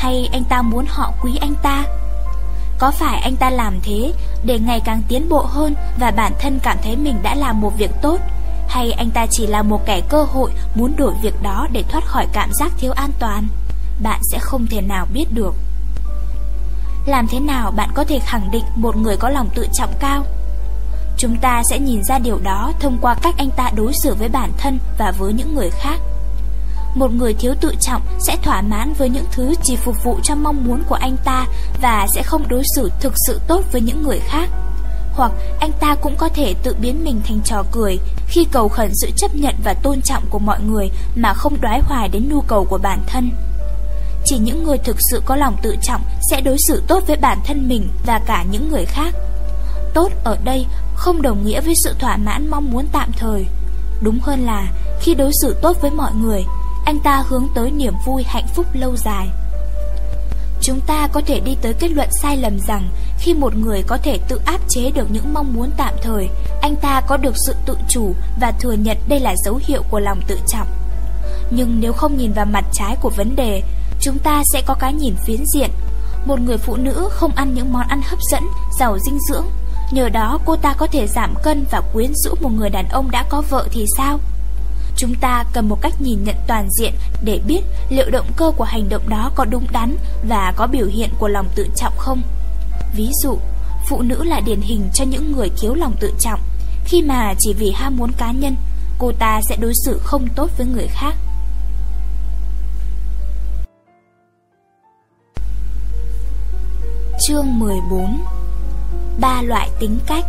Hay anh ta muốn họ quý anh ta? Có phải anh ta làm thế Để ngày càng tiến bộ hơn Và bản thân cảm thấy mình đã làm một việc tốt? Hay anh ta chỉ là một kẻ cơ hội Muốn đổi việc đó để thoát khỏi cảm giác thiếu an toàn? Bạn sẽ không thể nào biết được. Làm thế nào bạn có thể khẳng định Một người có lòng tự trọng cao? Chúng ta sẽ nhìn ra điều đó thông qua cách anh ta đối xử với bản thân và với những người khác. Một người thiếu tự trọng sẽ thỏa mãn với những thứ chỉ phục vụ cho mong muốn của anh ta và sẽ không đối xử thực sự tốt với những người khác. Hoặc anh ta cũng có thể tự biến mình thành trò cười khi cầu khẩn sự chấp nhận và tôn trọng của mọi người mà không đoái hoài đến nhu cầu của bản thân. Chỉ những người thực sự có lòng tự trọng sẽ đối xử tốt với bản thân mình và cả những người khác. Tốt ở đây không đồng nghĩa với sự thỏa mãn mong muốn tạm thời. Đúng hơn là khi đối xử tốt với mọi người, anh ta hướng tới niềm vui hạnh phúc lâu dài. Chúng ta có thể đi tới kết luận sai lầm rằng khi một người có thể tự áp chế được những mong muốn tạm thời, anh ta có được sự tự chủ và thừa nhận đây là dấu hiệu của lòng tự trọng. Nhưng nếu không nhìn vào mặt trái của vấn đề, chúng ta sẽ có cái nhìn phiến diện. Một người phụ nữ không ăn những món ăn hấp dẫn, giàu dinh dưỡng Nhờ đó cô ta có thể giảm cân và quyến rũ một người đàn ông đã có vợ thì sao? Chúng ta cần một cách nhìn nhận toàn diện để biết liệu động cơ của hành động đó có đúng đắn và có biểu hiện của lòng tự trọng không. Ví dụ, phụ nữ là điển hình cho những người thiếu lòng tự trọng. Khi mà chỉ vì ham muốn cá nhân, cô ta sẽ đối xử không tốt với người khác. Chương 14 ba loại tính cách.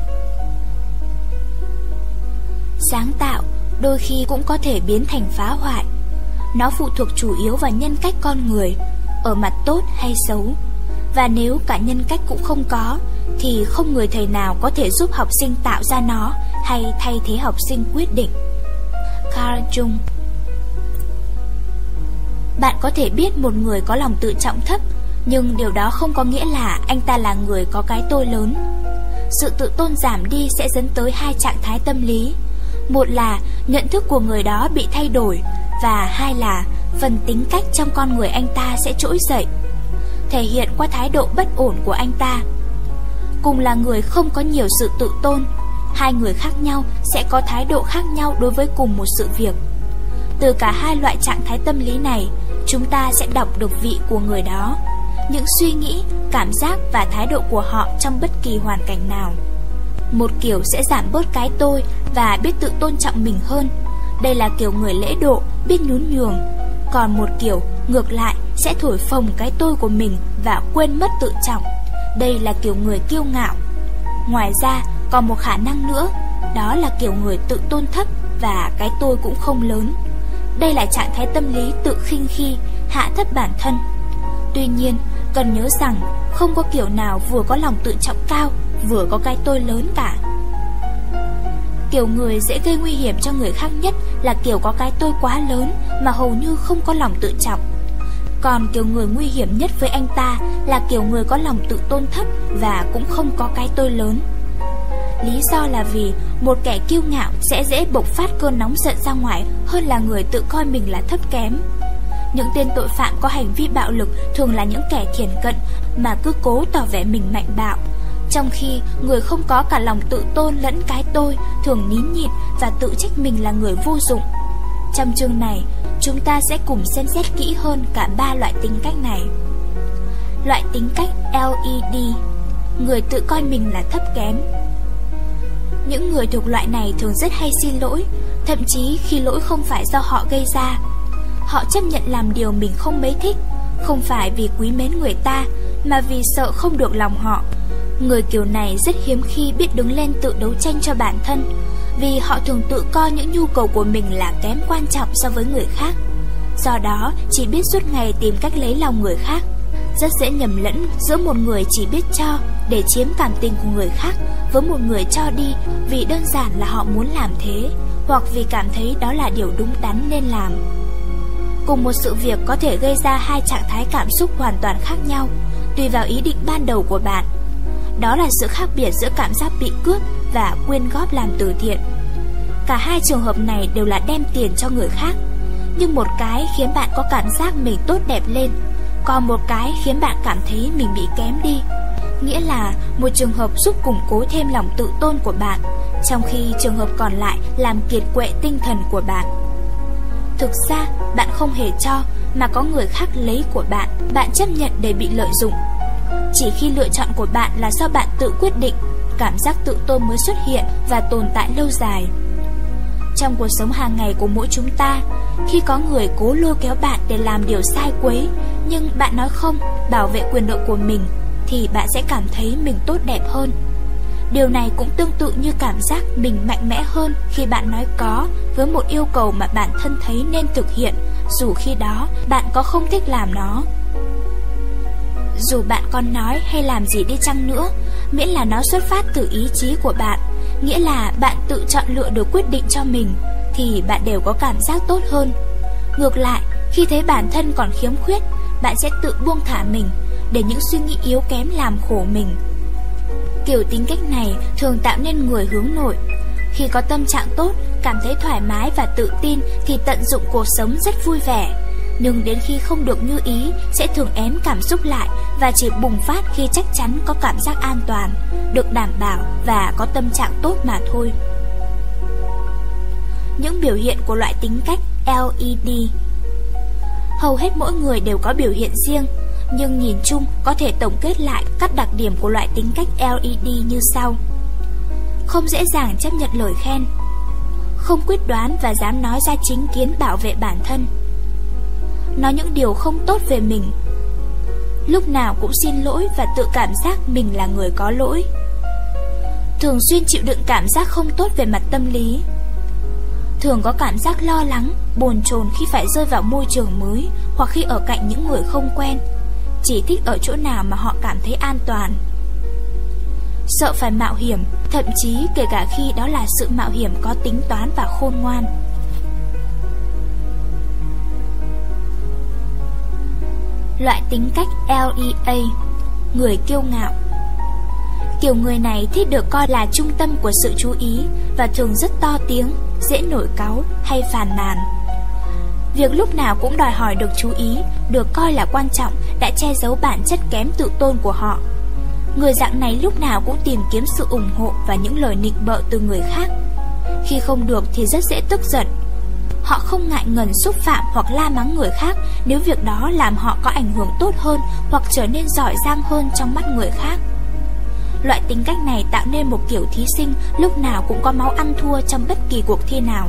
Sáng tạo đôi khi cũng có thể biến thành phá hoại. Nó phụ thuộc chủ yếu vào nhân cách con người, ở mặt tốt hay xấu. Và nếu cả nhân cách cũng không có, thì không người thầy nào có thể giúp học sinh tạo ra nó hay thay thế học sinh quyết định. Carl Jung Bạn có thể biết một người có lòng tự trọng thấp, nhưng điều đó không có nghĩa là anh ta là người có cái tôi lớn sự tự tôn giảm đi sẽ dẫn tới hai trạng thái tâm lý. Một là nhận thức của người đó bị thay đổi và hai là phần tính cách trong con người anh ta sẽ trỗi dậy, thể hiện qua thái độ bất ổn của anh ta. Cùng là người không có nhiều sự tự tôn, hai người khác nhau sẽ có thái độ khác nhau đối với cùng một sự việc. Từ cả hai loại trạng thái tâm lý này, chúng ta sẽ đọc được vị của người đó những suy nghĩ, cảm giác và thái độ của họ trong bất kỳ hoàn cảnh nào. Một kiểu sẽ giảm bớt cái tôi và biết tự tôn trọng mình hơn. Đây là kiểu người lễ độ, biết nhún nhường. Còn một kiểu, ngược lại, sẽ thổi phồng cái tôi của mình và quên mất tự trọng. Đây là kiểu người kiêu ngạo. Ngoài ra, còn một khả năng nữa, đó là kiểu người tự tôn thấp và cái tôi cũng không lớn. Đây là trạng thái tâm lý tự khinh khi, hạ thấp bản thân. Tuy nhiên, Cần nhớ rằng không có kiểu nào vừa có lòng tự trọng cao Vừa có cái tôi lớn cả Kiểu người dễ gây nguy hiểm cho người khác nhất Là kiểu có cái tôi quá lớn Mà hầu như không có lòng tự trọng Còn kiểu người nguy hiểm nhất với anh ta Là kiểu người có lòng tự tôn thấp Và cũng không có cái tôi lớn Lý do là vì một kẻ kiêu ngạo sẽ dễ bộc phát cơn nóng giận ra ngoài hơn là người tự coi mình là thấp kém. Những tên tội phạm có hành vi bạo lực thường là những kẻ thiền cận mà cứ cố tỏ vẻ mình mạnh bạo. Trong khi người không có cả lòng tự tôn lẫn cái tôi thường nín nhịn và tự trách mình là người vô dụng. Trong chương này, chúng ta sẽ cùng xem xét kỹ hơn cả ba loại tính cách này. Loại tính cách LED Người tự coi mình là thấp kém Những người thuộc loại này thường rất hay xin lỗi Thậm chí khi lỗi không phải do họ gây ra Họ chấp nhận làm điều mình không mấy thích Không phải vì quý mến người ta Mà vì sợ không được lòng họ Người kiểu này rất hiếm khi biết đứng lên tự đấu tranh cho bản thân Vì họ thường tự coi những nhu cầu của mình là kém quan trọng so với người khác. Do đó chỉ biết suốt ngày tìm cách lấy lòng người khác. Rất dễ nhầm lẫn giữa một người chỉ biết cho để chiếm cảm tình của người khác Với một người cho đi vì đơn giản là họ muốn làm thế Hoặc vì cảm thấy đó là điều đúng đắn nên làm. Cùng một sự việc có thể gây ra hai trạng thái cảm xúc hoàn toàn khác nhau, tùy vào ý định ban đầu của bạn. Đó là sự khác biệt giữa cảm giác bị cướp và quyên góp làm từ thiện. Cả hai trường hợp này đều là đem tiền cho người khác, nhưng một cái khiến bạn có cảm giác mình tốt đẹp lên, Còn một cái khiến bạn cảm thấy mình bị kém đi. Nghĩa là một trường hợp giúp củng cố thêm lòng tự tôn của bạn Trong khi trường hợp còn lại làm kiệt quệ tinh thần của bạn. Thực ra bạn không hề cho Mà có người khác lấy của bạn Bạn chấp nhận để bị lợi dụng. Chỉ khi lựa chọn của bạn là do bạn tự quyết định Cảm giác tự tôn mới xuất hiện Và tồn tại lâu dài Trong cuộc sống hàng ngày của mỗi chúng ta Khi có người cố lôi kéo bạn để làm điều sai quấy Nhưng bạn nói không Bảo vệ quyền lợi của mình Thì bạn sẽ cảm thấy mình tốt đẹp hơn Điều này cũng tương tự như cảm giác mình mạnh mẽ hơn khi bạn nói có với một yêu cầu mà bản thân thấy nên thực hiện, dù khi đó bạn có không thích làm nó. Dù bạn con nói hay làm gì đi chăng nữa, miễn là nó xuất phát từ ý chí của bạn, nghĩa là bạn tự chọn lựa được quyết định cho mình, thì bạn đều có cảm giác tốt hơn. Ngược lại, khi thấy bản thân còn khiếm khuyết, bạn sẽ tự buông thả mình, để những suy nghĩ yếu kém làm khổ mình. Kiểu tính cách này thường tạo nên người hướng nội. Khi có tâm trạng tốt, cảm thấy thoải mái và tự tin thì tận dụng cuộc sống rất vui vẻ. Nhưng đến khi không được như ý sẽ thường ém cảm xúc lại và chỉ bùng phát khi chắc chắn có cảm giác an toàn, được đảm bảo và có tâm trạng tốt mà thôi. Những biểu hiện của loại tính cách LED Hầu hết mỗi người đều có biểu hiện riêng nhưng nhìn chung có thể tổng kết lại các đặc điểm của loại tính cách LED như sau. Không dễ dàng chấp nhận lời khen, không quyết đoán và dám nói ra chính kiến bảo vệ bản thân. Nói những điều không tốt về mình, lúc nào cũng xin lỗi và tự cảm giác mình là người có lỗi. Thường xuyên chịu đựng cảm giác không tốt về mặt tâm lý. Thường có cảm giác lo lắng, bồn chồn khi phải rơi vào môi trường mới hoặc khi ở cạnh những người không quen chỉ thích ở chỗ nào mà họ cảm thấy an toàn. Sợ phải mạo hiểm, thậm chí kể cả khi đó là sự mạo hiểm có tính toán và khôn ngoan. Tính cách LEA Người kiêu ngạo Kiểu người này thích được coi là trung tâm của sự chú ý và thường rất to tiếng, dễ nổi cáu hay phàn nàn. Việc lúc nào cũng đòi hỏi được chú ý, được coi là quan trọng đã che giấu bản chất kém tự tôn của họ. Người dạng này lúc nào cũng tìm kiếm sự ủng hộ và những lời nịnh bợ từ người khác. Khi không được thì rất dễ tức giận. Họ không ngại ngần xúc phạm hoặc la mắng người khác nếu việc đó làm họ có ảnh hưởng tốt hơn hoặc trở nên giỏi giang hơn trong mắt người khác. Loại tính cách này tạo nên một kiểu thí sinh lúc nào cũng có máu ăn thua trong bất kỳ cuộc thi nào.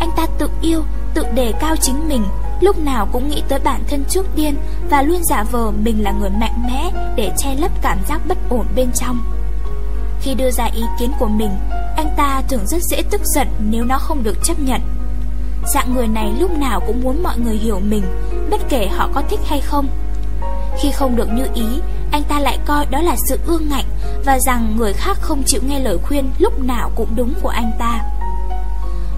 Anh ta tự yêu, tự đề cao chính mình, lúc nào cũng nghĩ tới bản thân trước tiên và luôn giả vờ mình là người mạnh mẽ để che lấp cảm giác bất ổn bên trong. Khi đưa ra ý kiến của mình, anh ta thường rất dễ tức giận nếu nó không được chấp nhận. Dạng người này lúc nào cũng muốn mọi người hiểu mình, bất kể họ có thích hay không. Khi không được như ý, anh ta lại coi đó là sự ương ngạnh và rằng người khác không chịu nghe lời khuyên lúc nào cũng đúng của anh ta.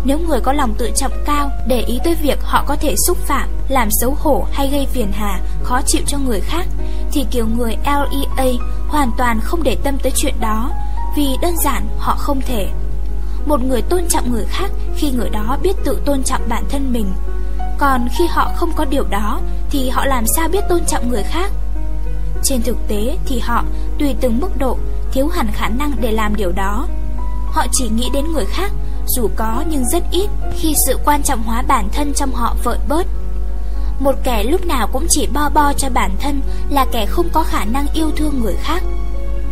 Nếu người có lòng tự trọng cao, để ý tới việc họ có thể xúc phạm, làm xấu hổ hay gây phiền hà, khó chịu cho người khác, thì kiểu người LEA hoàn toàn không để tâm tới chuyện đó, vì đơn giản họ không thể. Một người tôn trọng người khác khi người đó biết tự tôn trọng bản thân mình. Còn khi họ không có điều đó, thì họ làm sao biết tôn trọng người khác? Trên thực tế thì họ, tùy từng mức độ, thiếu hẳn khả năng để làm điều đó. Họ chỉ nghĩ đến người khác dù có nhưng rất ít khi sự quan trọng hóa bản thân trong họ vợi bớt. Một kẻ lúc nào cũng chỉ bo bo cho bản thân là kẻ không có khả năng yêu thương người khác.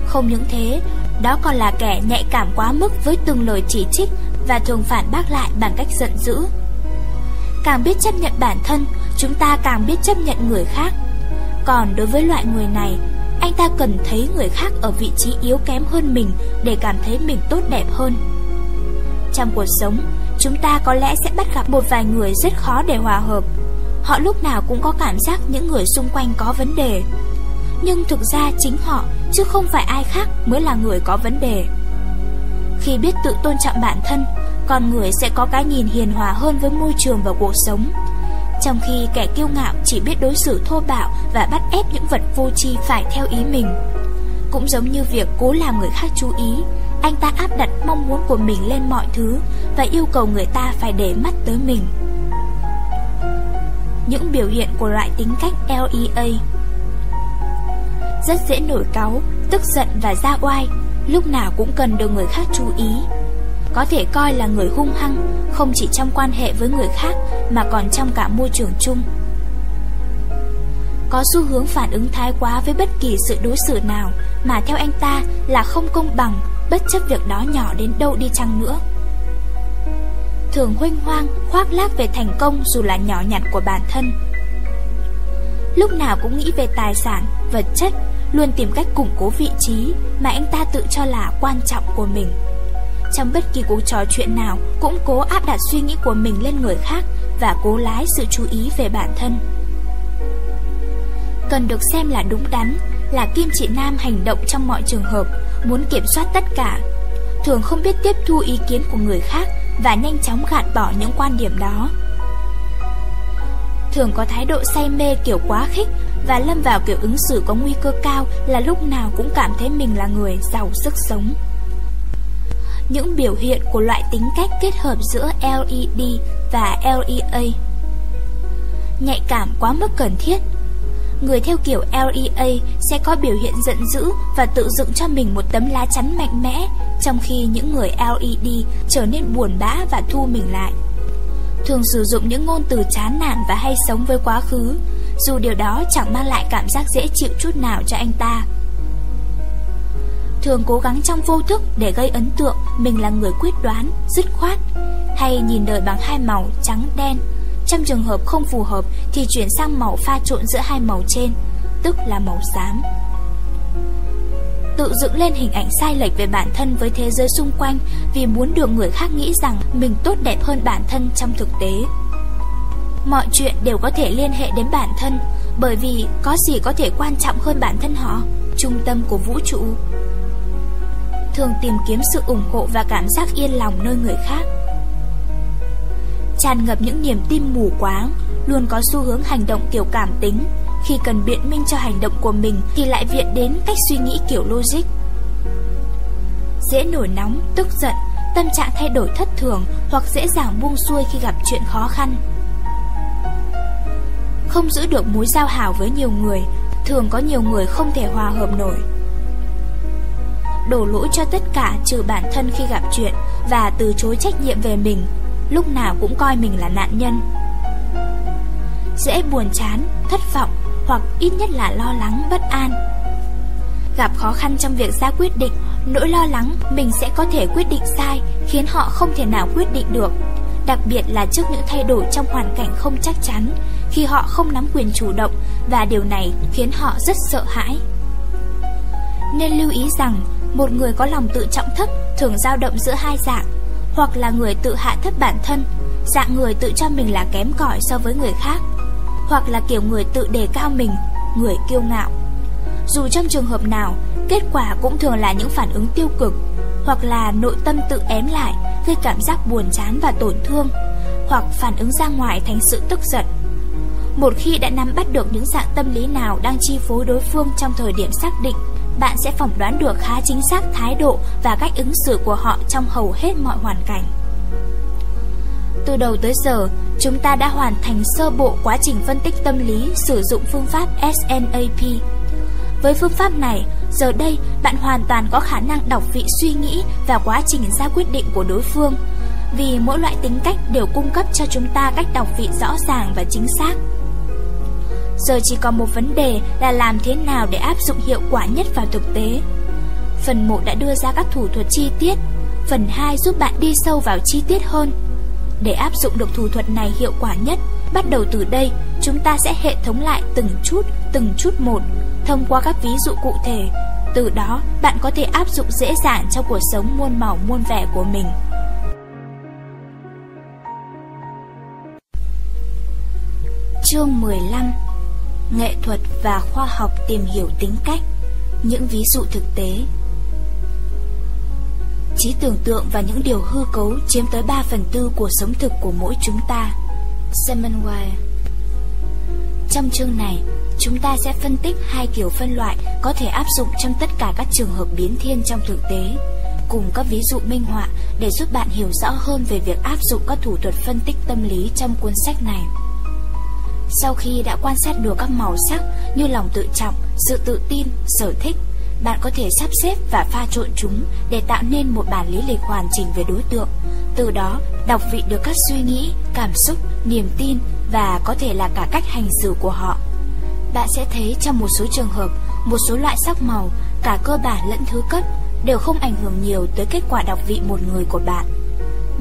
Không những thế, đó còn là kẻ nhạy cảm quá mức với từng lời chỉ trích và thường phản bác lại bằng cách giận dữ. Càng biết chấp nhận bản thân, chúng ta càng biết chấp nhận người khác. Còn đối với loại người này, anh ta cần thấy người khác ở vị trí yếu kém hơn mình để cảm thấy mình tốt đẹp hơn. Trong cuộc sống, chúng ta có lẽ sẽ bắt gặp một vài người rất khó để hòa hợp. Họ lúc nào cũng có cảm giác những người xung quanh có vấn đề. Nhưng thực ra chính họ, chứ không phải ai khác mới là người có vấn đề. Khi biết tự tôn trọng bản thân, con người sẽ có cái nhìn hiền hòa hơn với môi trường và cuộc sống. Trong khi kẻ kiêu ngạo chỉ biết đối xử thô bạo và bắt ép những vật vô tri phải theo ý mình. Cũng giống như việc cố làm người khác chú ý, anh ta áp đặt mong muốn của mình lên mọi thứ Và yêu cầu người ta phải để mắt tới mình những biểu hiện của loại tính cách LEA. Rất dễ nổi cáu, tức giận và ra oai, lúc nào cũng cần được người khác chú ý. Có thể coi là người hung hăng, không chỉ trong quan hệ với người khác mà còn trong cả môi trường chung. Có xu hướng phản ứng thái quá với bất kỳ sự đối xử nào mà theo anh ta là không công bằng, bất chấp việc đó nhỏ đến đâu đi chăng nữa thường huynh hoang, khoác lác về thành công dù là nhỏ nhặt của bản thân. Lúc nào cũng nghĩ về tài sản, vật chất, luôn tìm cách củng cố vị trí mà anh ta tự cho là quan trọng của mình. Trong bất kỳ cuộc trò chuyện nào cũng cố áp đặt suy nghĩ của mình lên người khác và cố lái sự chú ý về bản thân. Cần được xem là đúng đắn, là Kim Chỉ Nam hành động trong mọi trường hợp, muốn kiểm soát tất cả. Thường không biết tiếp thu ý kiến của người khác và nhanh chóng gạt bỏ những quan điểm đó. Thường có thái độ say mê kiểu quá khích và lâm vào kiểu ứng xử có nguy cơ cao là lúc nào cũng cảm thấy mình là người giàu sức sống. Những biểu hiện của loại tính cách kết hợp giữa LED và LEA Nhạy cảm quá mức cần thiết Người theo kiểu LEA sẽ có biểu hiện giận dữ và tự dựng cho mình một tấm lá chắn mạnh mẽ, trong khi những người LED trở nên buồn bã và thu mình lại. Thường sử dụng những ngôn từ chán nản và hay sống với quá khứ, dù điều đó chẳng mang lại cảm giác dễ chịu chút nào cho anh ta. Thường cố gắng trong vô thức để gây ấn tượng mình là người quyết đoán, dứt khoát, hay nhìn đời bằng hai màu trắng đen trong trường hợp không phù hợp thì chuyển sang màu pha trộn giữa hai màu trên, tức là màu xám. Tự dựng lên hình ảnh sai lệch về bản thân với thế giới xung quanh vì muốn được người khác nghĩ rằng mình tốt đẹp hơn bản thân trong thực tế. Mọi chuyện đều có thể liên hệ đến bản thân bởi vì có gì có thể quan trọng hơn bản thân họ, trung tâm của vũ trụ. Thường tìm kiếm sự ủng hộ và cảm giác yên lòng nơi người khác tràn ngập những niềm tin mù quáng, luôn có xu hướng hành động kiểu cảm tính. Khi cần biện minh cho hành động của mình thì lại viện đến cách suy nghĩ kiểu logic. Dễ nổi nóng, tức giận, tâm trạng thay đổi thất thường hoặc dễ dàng buông xuôi khi gặp chuyện khó khăn. Không giữ được mối giao hảo với nhiều người, thường có nhiều người không thể hòa hợp nổi. Đổ lỗi cho tất cả trừ bản thân khi gặp chuyện và từ chối trách nhiệm về mình lúc nào cũng coi mình là nạn nhân. Dễ buồn chán, thất vọng hoặc ít nhất là lo lắng, bất an. Gặp khó khăn trong việc ra quyết định, nỗi lo lắng mình sẽ có thể quyết định sai khiến họ không thể nào quyết định được. Đặc biệt là trước những thay đổi trong hoàn cảnh không chắc chắn, khi họ không nắm quyền chủ động và điều này khiến họ rất sợ hãi. Nên lưu ý rằng, một người có lòng tự trọng thấp thường dao động giữa hai dạng hoặc là người tự hạ thấp bản thân, dạng người tự cho mình là kém cỏi so với người khác, hoặc là kiểu người tự đề cao mình, người kiêu ngạo. Dù trong trường hợp nào, kết quả cũng thường là những phản ứng tiêu cực, hoặc là nội tâm tự ém lại, gây cảm giác buồn chán và tổn thương, hoặc phản ứng ra ngoài thành sự tức giận. Một khi đã nắm bắt được những dạng tâm lý nào đang chi phối đối phương trong thời điểm xác định, bạn sẽ phỏng đoán được khá chính xác thái độ và cách ứng xử của họ trong hầu hết mọi hoàn cảnh. Từ đầu tới giờ, chúng ta đã hoàn thành sơ bộ quá trình phân tích tâm lý sử dụng phương pháp SNAP. Với phương pháp này, giờ đây bạn hoàn toàn có khả năng đọc vị suy nghĩ và quá trình ra quyết định của đối phương, vì mỗi loại tính cách đều cung cấp cho chúng ta cách đọc vị rõ ràng và chính xác. Giờ chỉ còn một vấn đề là làm thế nào để áp dụng hiệu quả nhất vào thực tế. Phần 1 đã đưa ra các thủ thuật chi tiết, phần 2 giúp bạn đi sâu vào chi tiết hơn. Để áp dụng được thủ thuật này hiệu quả nhất, bắt đầu từ đây, chúng ta sẽ hệ thống lại từng chút, từng chút một, thông qua các ví dụ cụ thể. Từ đó, bạn có thể áp dụng dễ dàng trong cuộc sống muôn màu muôn vẻ của mình. Chương 15 nghệ thuật và khoa học tìm hiểu tính cách, những ví dụ thực tế. Trí tưởng tượng và những điều hư cấu chiếm tới 3 phần tư của sống thực của mỗi chúng ta. Simon Weil Trong chương này, chúng ta sẽ phân tích hai kiểu phân loại có thể áp dụng trong tất cả các trường hợp biến thiên trong thực tế, cùng các ví dụ minh họa để giúp bạn hiểu rõ hơn về việc áp dụng các thủ thuật phân tích tâm lý trong cuốn sách này. Sau khi đã quan sát được các màu sắc như lòng tự trọng, sự tự tin, sở thích, bạn có thể sắp xếp và pha trộn chúng để tạo nên một bản lý lịch hoàn chỉnh về đối tượng. Từ đó, đọc vị được các suy nghĩ, cảm xúc, niềm tin và có thể là cả cách hành xử của họ. Bạn sẽ thấy trong một số trường hợp, một số loại sắc màu, cả cơ bản lẫn thứ cấp, đều không ảnh hưởng nhiều tới kết quả đọc vị một người của bạn.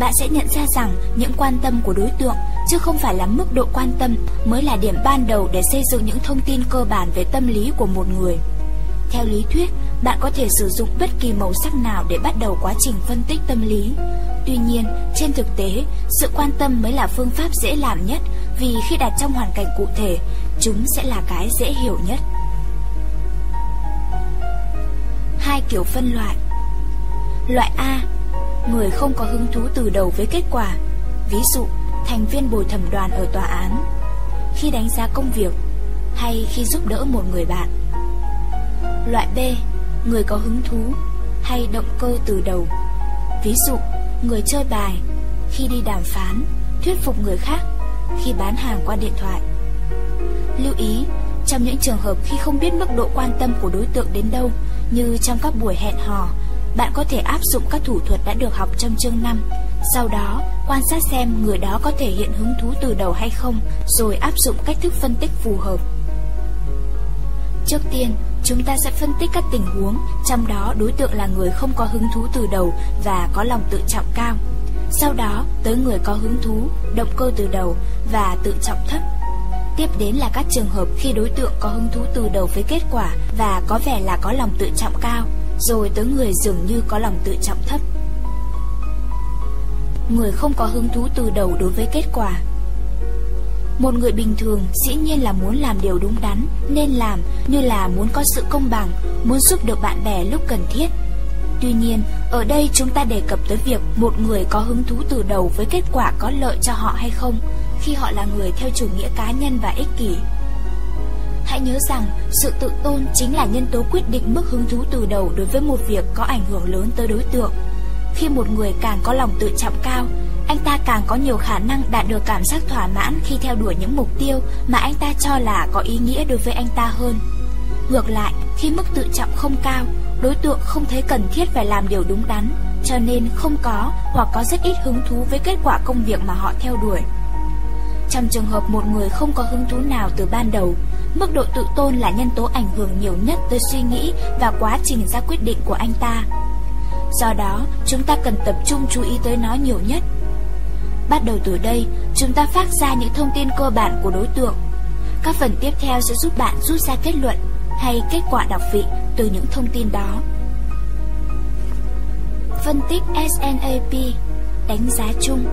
Bạn sẽ nhận ra rằng những quan tâm của đối tượng chứ không phải là mức độ quan tâm mới là điểm ban đầu để xây dựng những thông tin cơ bản về tâm lý của một người. Theo lý thuyết, bạn có thể sử dụng bất kỳ màu sắc nào để bắt đầu quá trình phân tích tâm lý. Tuy nhiên, trên thực tế, sự quan tâm mới là phương pháp dễ làm nhất vì khi đặt trong hoàn cảnh cụ thể, chúng sẽ là cái dễ hiểu nhất. Hai kiểu phân loại Loại A Người không có hứng thú từ đầu với kết quả. Ví dụ, thành viên bồi thẩm đoàn ở tòa án. Khi đánh giá công việc Hay khi giúp đỡ một người bạn. Loại B Người có hứng thú Hay động cơ từ đầu. Ví dụ, người chơi bài Khi đi đàm phán Thuyết phục người khác Khi bán hàng qua điện thoại. Lưu ý, trong những trường hợp khi không biết mức độ quan tâm của đối tượng đến đâu Như trong các buổi hẹn hò bạn có thể áp dụng các thủ thuật đã được học trong chương 5 Sau đó, quan sát xem người đó có thể hiện hứng thú từ đầu hay không Rồi áp dụng cách thức phân tích phù hợp Trước tiên, chúng ta sẽ phân tích các tình huống, trong đó đối tượng là người không có hứng thú từ đầu và có lòng tự trọng cao. Sau đó, tới người có hứng thú, động cơ từ đầu và tự trọng thấp. Tiếp đến là các trường hợp khi đối tượng có hứng thú từ đầu với kết quả và có vẻ là có lòng tự trọng cao, rồi tới người dường như có lòng tự trọng thấp. Người không có hứng thú từ đầu đối với kết quả một người bình thường dĩ nhiên là muốn làm điều đúng đắn, nên làm như là muốn có sự công bằng, muốn giúp được bạn bè lúc cần thiết. Tuy nhiên, ở đây chúng ta đề cập tới việc một người có hứng thú từ đầu với kết quả có lợi cho họ hay không, khi họ là người theo chủ nghĩa cá nhân và ích kỷ. Hãy nhớ rằng, sự tự tôn chính là nhân tố quyết định mức hứng thú từ đầu đối với một việc có ảnh hưởng lớn tới đối tượng. Khi một người càng có lòng tự trọng cao, anh ta càng có nhiều khả năng đạt được cảm giác thỏa mãn khi theo đuổi những mục tiêu mà anh ta cho là có ý nghĩa đối với anh ta hơn. Ngược lại, khi mức tự trọng không cao, đối tượng không thấy cần thiết phải làm điều đúng đắn, cho nên không có hoặc có rất ít hứng thú với kết quả công việc mà họ theo đuổi. Trong trường hợp một người không có hứng thú nào từ ban đầu, mức độ tự tôn là nhân tố ảnh hưởng nhiều nhất tới suy nghĩ và quá trình ra quyết định của anh ta. Do đó, chúng ta cần tập trung chú ý tới nó nhiều nhất. Bắt đầu từ đây, chúng ta phát ra những thông tin cơ bản của đối tượng. Các phần tiếp theo sẽ giúp bạn rút ra kết luận hay kết quả đọc vị từ những thông tin đó. Phân tích SNAP Đánh giá chung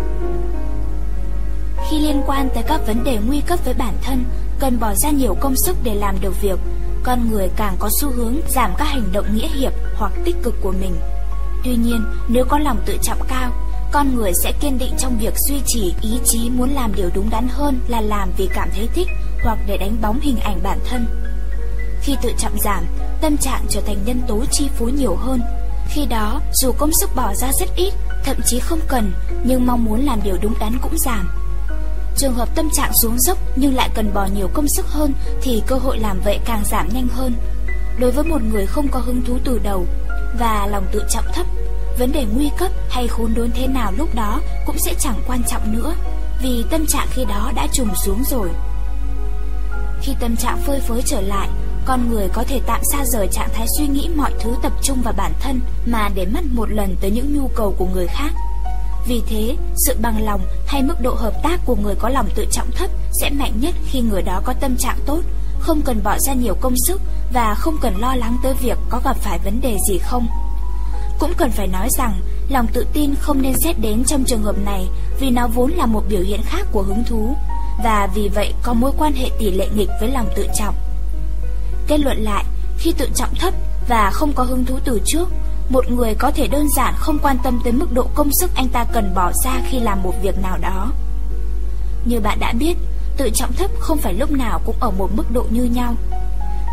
khi liên quan tới các vấn đề nguy cấp với bản thân, cần bỏ ra nhiều công sức để làm được việc, con người càng có xu hướng giảm các hành động nghĩa hiệp hoặc tích cực của mình. Tuy nhiên, nếu có lòng tự trọng cao, con người sẽ kiên định trong việc duy trì ý chí muốn làm điều đúng đắn hơn là làm vì cảm thấy thích hoặc để đánh bóng hình ảnh bản thân. Khi tự trọng giảm, tâm trạng trở thành nhân tố chi phối nhiều hơn. Khi đó, dù công sức bỏ ra rất ít, thậm chí không cần, nhưng mong muốn làm điều đúng đắn cũng giảm. Trường hợp tâm trạng xuống dốc nhưng lại cần bỏ nhiều công sức hơn thì cơ hội làm vậy càng giảm nhanh hơn. Đối với một người không có hứng thú từ đầu và lòng tự trọng thấp, Vấn đề nguy cấp hay khốn đốn thế nào lúc đó cũng sẽ chẳng quan trọng nữa, vì tâm trạng khi đó đã trùng xuống rồi. Khi tâm trạng phơi phới trở lại, con người có thể tạm xa rời trạng thái suy nghĩ mọi thứ tập trung vào bản thân mà để mắt một lần tới những nhu cầu của người khác. Vì thế, sự bằng lòng hay mức độ hợp tác của người có lòng tự trọng thấp sẽ mạnh nhất khi người đó có tâm trạng tốt, không cần bỏ ra nhiều công sức và không cần lo lắng tới việc có gặp phải vấn đề gì không. Cũng cần phải nói rằng, lòng tự tin không nên xét đến trong trường hợp này vì nó vốn là một biểu hiện khác của hứng thú, và vì vậy có mối quan hệ tỷ lệ nghịch với lòng tự trọng. Kết luận lại, khi tự trọng thấp và không có hứng thú từ trước, một người có thể đơn giản không quan tâm tới mức độ công sức anh ta cần bỏ ra khi làm một việc nào đó. Như bạn đã biết, tự trọng thấp không phải lúc nào cũng ở một mức độ như nhau.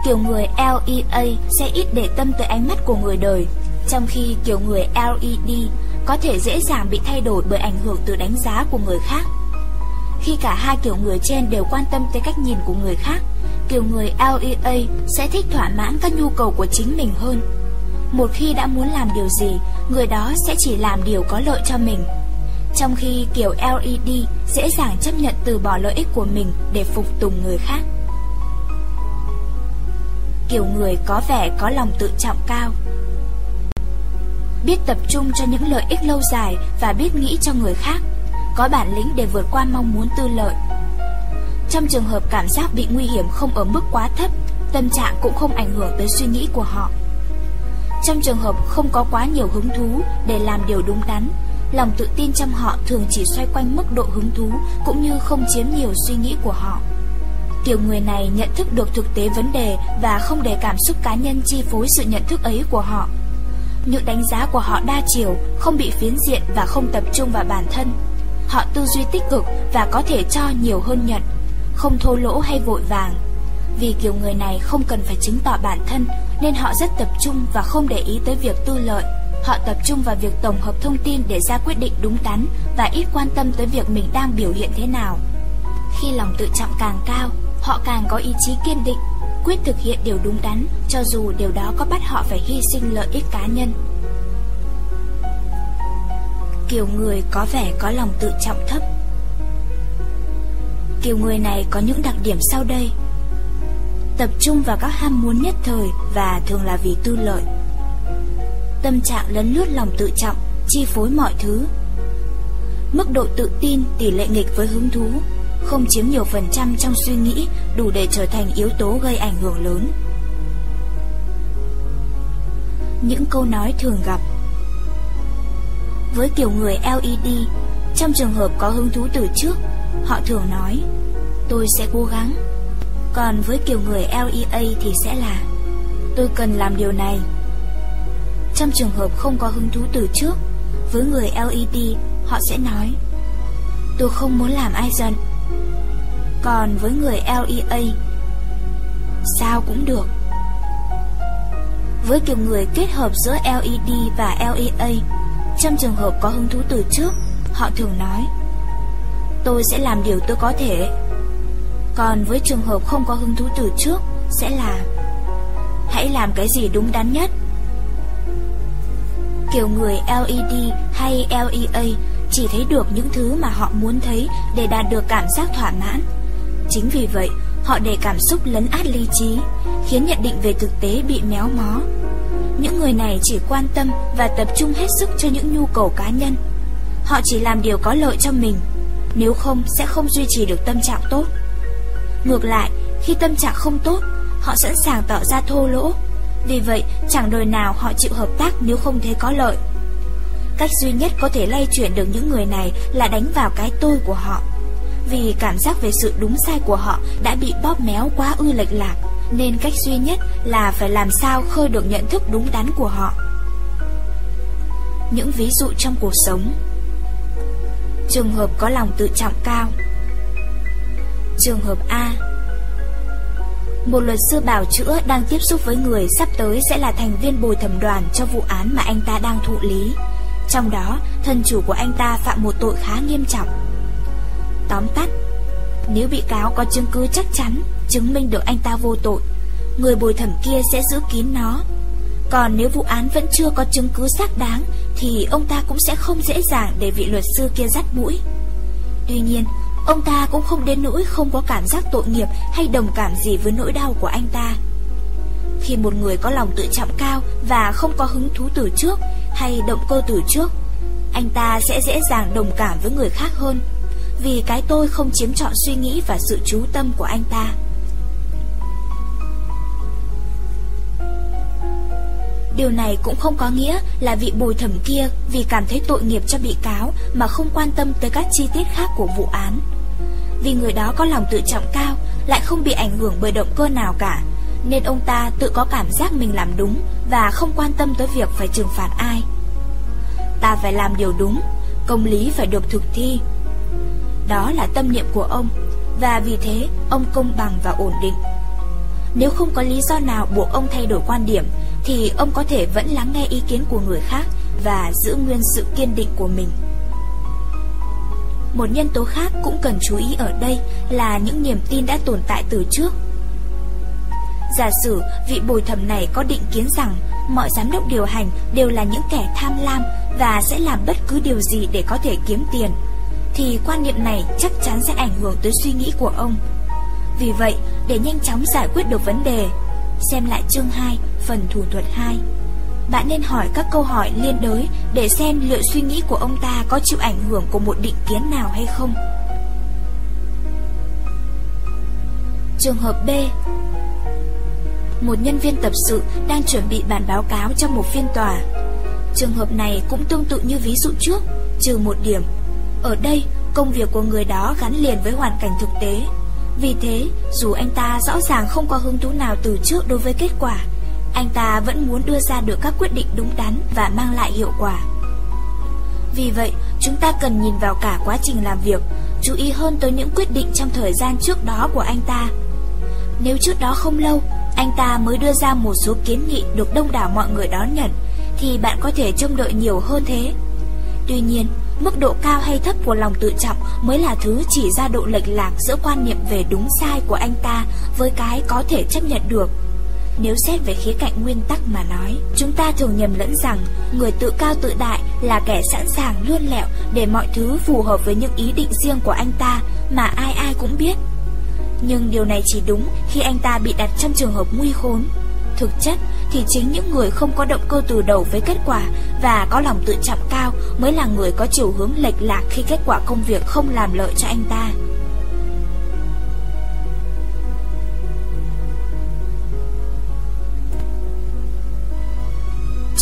Kiểu người LEA sẽ ít để tâm tới ánh mắt của người đời, trong khi kiểu người LED có thể dễ dàng bị thay đổi bởi ảnh hưởng từ đánh giá của người khác. khi cả hai kiểu người trên đều quan tâm tới cách nhìn của người khác, kiểu người LEA sẽ thích thỏa mãn các nhu cầu của chính mình hơn. Một khi đã muốn làm điều gì, người đó sẽ chỉ làm điều có lợi cho mình. Trong khi kiểu LED dễ dàng chấp nhận từ bỏ lợi ích của mình để phục tùng người khác. Kiểu người có vẻ có lòng tự trọng cao Biết tập trung cho những lợi ích lâu dài và biết nghĩ cho người khác Có bản lĩnh để vượt qua mong muốn tư lợi Trong trường hợp cảm giác bị nguy hiểm không ở mức quá thấp Tâm trạng cũng không ảnh hưởng tới suy nghĩ của họ trong trường hợp không có quá nhiều hứng thú để làm điều đúng đắn Lòng tự tin trong họ thường chỉ xoay quanh mức độ hứng thú Cũng như không chiếm nhiều suy nghĩ của họ Kiểu người này nhận thức được thực tế vấn đề và không để cảm xúc cá nhân chi phối sự nhận thức ấy của họ. Những đánh giá của họ đa chiều, không bị phiến diện và không tập trung vào bản thân. Họ tư duy tích cực và có thể cho nhiều hơn nhận, không thô lỗ hay vội vàng. Vì kiểu người này không cần phải chứng tỏ bản thân nên họ rất tập trung và không để ý tới việc tư lợi. Họ tập trung vào việc tổng hợp thông tin để ra quyết định đúng đắn và ít quan tâm tới việc mình đang biểu hiện thế nào. Khi lòng tự trọng càng cao, họ càng có ý chí kiên định, quyết thực hiện điều đúng đắn, cho dù điều đó có bắt họ phải hy sinh lợi ích cá nhân. Kiểu người có vẻ có lòng tự trọng thấp Kiểu người này có những đặc điểm sau đây Tập trung vào các ham muốn nhất thời và thường là vì tư lợi. Tâm trạng lấn lướt lòng tự trọng, chi phối mọi thứ. Mức độ tự tin tỷ lệ nghịch với hứng thú không chiếm nhiều phần trăm trong suy nghĩ đủ để trở thành yếu tố gây ảnh hưởng lớn. Những câu nói thường gặp. Với kiểu người LED, trong trường hợp có hứng thú từ trước, họ thường nói Tôi sẽ cố gắng. Còn với kiểu người LEA thì sẽ là Tôi cần làm điều này. Trong trường hợp không có hứng thú từ trước Với người LED, họ sẽ nói Tôi không muốn làm ai giận. Còn với người LEA Sao cũng được. Với kiểu người kết hợp giữa LED và LEA Trong trường hợp có hứng thú từ trước Họ thường nói Tôi sẽ làm điều tôi có thể. Còn với trường hợp không có hứng thú từ trước Sẽ là Hãy làm cái gì đúng đắn nhất Kiểu người LED hay LEA chỉ thấy được những thứ mà họ muốn thấy để đạt được cảm giác thỏa mãn. Chính vì vậy, họ để cảm xúc lấn át lý trí, khiến nhận định về thực tế bị méo mó. Những người này chỉ quan tâm và tập trung hết sức cho những nhu cầu cá nhân. Họ chỉ làm điều có lợi cho mình, nếu không sẽ không duy trì được tâm trạng tốt. Ngược lại, khi tâm trạng không tốt, họ sẵn sàng tỏ ra thô lỗ. Vì vậy, chẳng đời nào họ chịu hợp tác nếu không thấy có lợi. Cách duy nhất có thể lay chuyển được những người này là đánh vào cái tôi của họ. Vì cảm giác về sự đúng sai của họ đã bị bóp méo quá ư lệch lạc, nên cách duy nhất là phải làm sao khơi được nhận thức đúng đắn của họ. Những ví dụ trong cuộc sống Trường hợp có lòng tự trọng cao Trường hợp A Một luật sư bảo chữa đang tiếp xúc với người sắp tới sẽ là thành viên bồi thẩm đoàn cho vụ án mà anh ta đang thụ lý. Trong đó, thân chủ của anh ta phạm một tội khá nghiêm trọng. Tóm tắt, nếu bị cáo có chứng cứ chắc chắn chứng minh được anh ta vô tội, người bồi thẩm kia sẽ giữ kín nó. Còn nếu vụ án vẫn chưa có chứng cứ xác đáng thì ông ta cũng sẽ không dễ dàng để vị luật sư kia dắt mũi. Tuy nhiên, ông ta cũng không đến nỗi không có cảm giác tội nghiệp hay đồng cảm gì với nỗi đau của anh ta. Khi một người có lòng tự trọng cao và không có hứng thú từ trước hay động cơ từ trước, anh ta sẽ dễ dàng đồng cảm với người khác hơn vì cái tôi không chiếm trọn suy nghĩ và sự chú tâm của anh ta. Điều này cũng không có nghĩa là vị bồi thẩm kia vì cảm thấy tội nghiệp cho bị cáo mà không quan tâm tới các chi tiết khác của vụ án. Vì người đó có lòng tự trọng cao, lại không bị ảnh hưởng bởi động cơ nào cả, nên ông ta tự có cảm giác mình làm đúng và không quan tâm tới việc phải trừng phạt ai. Ta phải làm điều đúng, công lý phải được thực thi, đó là tâm niệm của ông Và vì thế ông công bằng và ổn định. Nếu không có lý do nào buộc ông thay đổi quan điểm Thì ông có thể vẫn lắng nghe ý kiến của người khác Và giữ nguyên sự kiên định của mình một nhân tố khác cũng cần chú ý ở đây là những niềm tin đã tồn tại từ trước. Giả sử vị bồi thẩm này có định kiến rằng mọi giám đốc điều hành đều là những kẻ tham lam và sẽ làm bất cứ điều gì để có thể kiếm tiền, thì quan niệm này chắc chắn sẽ ảnh hưởng tới suy nghĩ của ông. Vì vậy, để nhanh chóng giải quyết được vấn đề, xem lại chương 2, phần thủ thuật 2. Bạn nên hỏi các câu hỏi liên đới để xem liệu suy nghĩ của ông ta có chịu ảnh hưởng của một định kiến nào hay không. Trường hợp B Một nhân viên tập sự đang chuẩn bị bản báo cáo trong một phiên tòa. Trường hợp này cũng tương tự như ví dụ trước, trừ một điểm. Ở đây, công việc của người đó gắn liền với hoàn cảnh thực tế. Vì thế, dù anh ta rõ ràng không có hứng thú nào từ trước đối với kết quả, anh ta vẫn muốn đưa ra được các quyết định đúng đắn và mang lại hiệu quả. Vì vậy, chúng ta cần nhìn vào cả quá trình làm việc, chú ý hơn tới những quyết định trong thời gian trước đó của anh ta. Nếu trước đó không lâu, anh ta mới đưa ra một số kiến nghị được đông đảo mọi người đón nhận, thì bạn có thể trông đợi nhiều hơn thế. Tuy nhiên, mức độ cao hay thấp của lòng tự trọng mới là thứ chỉ ra độ lệch lạc giữa quan niệm về đúng sai của anh ta với cái có thể chấp nhận được. Nếu xét về khía cạnh nguyên tắc mà nói, chúng ta thường nhầm lẫn rằng người tự cao tự đại là kẻ sẵn sàng luôn lẹo để mọi thứ phù hợp với những ý định riêng của anh ta mà ai ai cũng biết. Nhưng điều này chỉ đúng khi anh ta bị đặt trong trường hợp nguy khốn. Thực chất thì chính những người không có động cơ từ đầu với kết quả và có lòng tự trọng cao mới là người có chiều hướng lệch lạc khi kết quả công việc không làm lợi cho anh ta.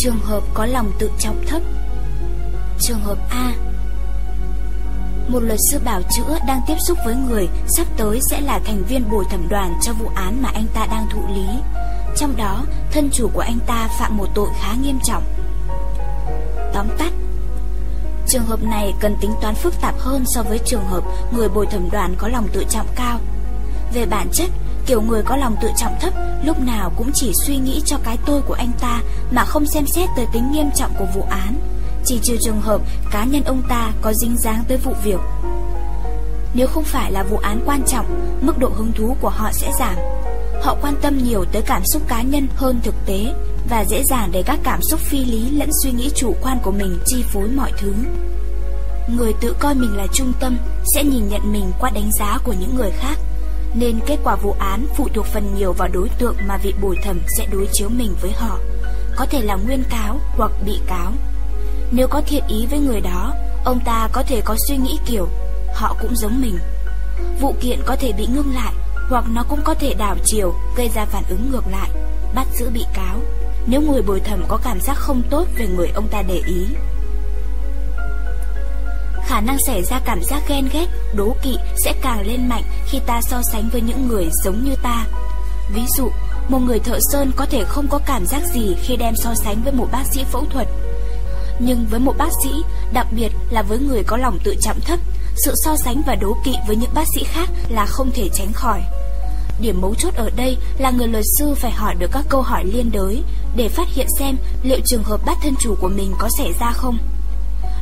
Trường hợp có lòng tự trọng thấp. Trường hợp A. Một luật sư bảo chữa đang tiếp xúc với người Sắp tới sẽ là thành viên bồi thẩm đoàn cho vụ án mà anh ta đang thụ lý. Trong đó, thân chủ của anh ta phạm một tội khá nghiêm trọng. Tóm tắt Trường hợp này cần tính toán phức tạp hơn so với trường hợp người bồi thẩm đoàn có lòng tự trọng cao. Về bản chất, Kiểu người có lòng tự trọng thấp, Lúc nào cũng chỉ suy nghĩ cho cái tôi của anh ta Mà không xem xét tới tính nghiêm trọng của vụ án. Chỉ trừ trường hợp cá nhân ông ta có dính dáng tới vụ việc. Nếu không phải là vụ án quan trọng, Mức độ hứng thú của họ sẽ giảm. Họ quan tâm nhiều tới cảm xúc cá nhân hơn thực tế Và dễ dàng để các cảm xúc phi lý lẫn suy nghĩ chủ quan của mình chi phối mọi thứ. Người tự coi mình là trung tâm Sẽ nhìn nhận mình qua đánh giá của những người khác nên kết quả vụ án phụ thuộc phần nhiều vào đối tượng mà vị bồi thẩm sẽ đối chiếu mình với họ, có thể là nguyên cáo hoặc bị cáo. Nếu có thiện ý với người đó, ông ta có thể có suy nghĩ kiểu họ cũng giống mình. Vụ kiện có thể bị ngưng lại hoặc nó cũng có thể đảo chiều gây ra phản ứng ngược lại, bắt giữ bị cáo. Nếu người bồi thẩm có cảm giác không tốt về người ông ta để ý khả năng xảy ra cảm giác ghen ghét, đố kỵ sẽ càng lên mạnh khi ta so sánh với những người giống như ta. Ví dụ, một người thợ sơn có thể không có cảm giác gì khi đem so sánh với một bác sĩ phẫu thuật. Nhưng với một bác sĩ, đặc biệt là với người có lòng tự trọng thấp, sự so sánh và đố kỵ với những bác sĩ khác là không thể tránh khỏi. Điểm mấu chốt ở đây là người luật sư phải hỏi được các câu hỏi liên đới để phát hiện xem liệu trường hợp bắt thân chủ của mình có xảy ra không.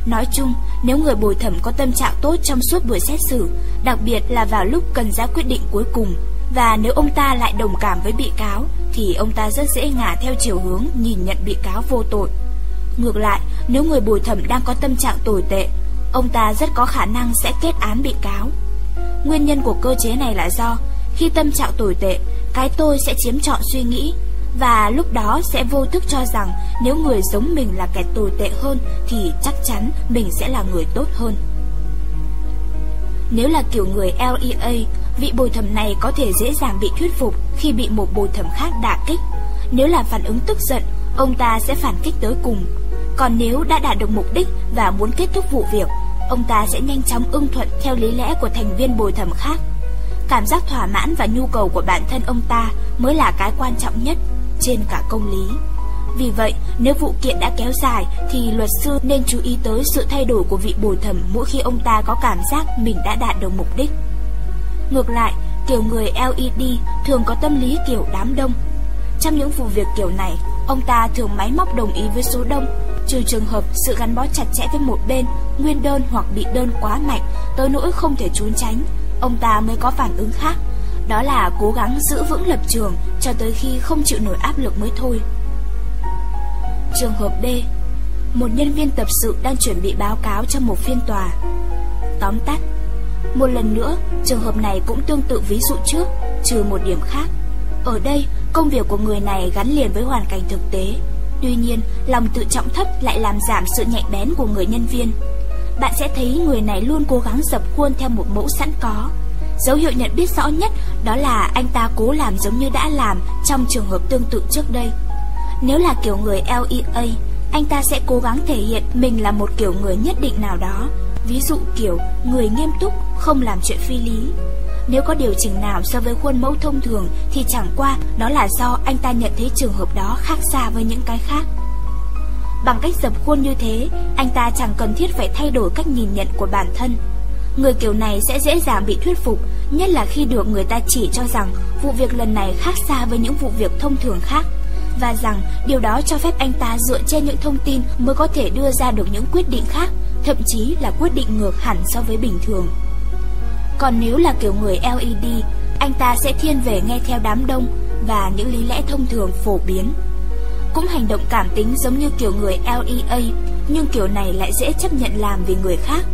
Nói chung, nếu người bồi thẩm có tâm trạng tốt trong suốt buổi xét xử, đặc biệt là vào lúc cần ra quyết định cuối cùng, và nếu ông ta lại đồng cảm với bị cáo, thì ông ta rất dễ ngả theo chiều hướng nhìn nhận bị cáo vô tội. Ngược lại, nếu người bồi thẩm đang có tâm trạng tồi tệ, ông ta rất có khả năng sẽ kết án bị cáo. Nguyên nhân của cơ chế này là do, khi tâm trạng tồi tệ, cái tôi sẽ chiếm trọn suy nghĩ, và lúc đó sẽ vô thức cho rằng nếu người giống mình là kẻ tồi tệ hơn thì chắc chắn mình sẽ là người tốt hơn. Nếu là kiểu người LEA, vị bồi thẩm này có thể dễ dàng bị thuyết phục khi bị một bồi thẩm khác đả kích. Nếu là phản ứng tức giận, ông ta sẽ phản kích tới cùng. Còn nếu đã đạt được mục đích và muốn kết thúc vụ việc, ông ta sẽ nhanh chóng ưng thuận theo lý lẽ của thành viên bồi thẩm khác. Cảm giác thỏa mãn và nhu cầu của bản thân ông ta mới là cái quan trọng nhất trên cả công lý. Vì vậy, nếu vụ kiện đã kéo dài thì luật sư nên chú ý tới sự thay đổi của vị bồi thẩm mỗi khi ông ta có cảm giác mình đã đạt được mục đích. Ngược lại, kiểu người LED thường có tâm lý kiểu đám đông. Trong những vụ việc kiểu này, ông ta thường máy móc đồng ý với số đông, trừ trường hợp sự gắn bó chặt chẽ với một bên, nguyên đơn hoặc bị đơn quá mạnh, tới nỗi không thể trốn tránh, ông ta mới có phản ứng khác. Đó là cố gắng giữ vững lập trường cho tới khi không chịu nổi áp lực mới thôi. Trường hợp B Một nhân viên tập sự đang chuẩn bị báo cáo cho một phiên tòa. Tóm tắt Một lần nữa, trường hợp này cũng tương tự ví dụ trước, trừ một điểm khác. Ở đây, công việc của người này gắn liền với hoàn cảnh thực tế. Tuy nhiên, lòng tự trọng thấp lại làm giảm sự nhạy bén của người nhân viên. Bạn sẽ thấy người này luôn cố gắng dập khuôn theo một mẫu sẵn có. Dấu hiệu nhận biết rõ nhất đó là anh ta cố làm giống như đã làm trong trường hợp tương tự trước đây. Nếu là kiểu người LEA, anh ta sẽ cố gắng thể hiện mình là một kiểu người nhất định nào đó. Ví dụ kiểu người nghiêm túc, không làm chuyện phi lý. Nếu có điều chỉnh nào so với khuôn mẫu thông thường thì chẳng qua đó là do anh ta nhận thấy trường hợp đó khác xa với những cái khác. Bằng cách dập khuôn như thế, anh ta chẳng cần thiết phải thay đổi cách nhìn nhận của bản thân. Người kiểu này sẽ dễ dàng bị thuyết phục, nhất là khi được người ta chỉ cho rằng vụ việc lần này khác xa với những vụ việc thông thường khác, và rằng điều đó cho phép anh ta dựa trên những thông tin mới có thể đưa ra được những quyết định khác, thậm chí là quyết định ngược hẳn so với bình thường. Còn nếu là kiểu người LED, anh ta sẽ thiên về nghe theo đám đông và những lý lẽ thông thường phổ biến. Cũng hành động cảm tính giống như kiểu người LEA, nhưng kiểu này lại dễ chấp nhận làm vì người khác.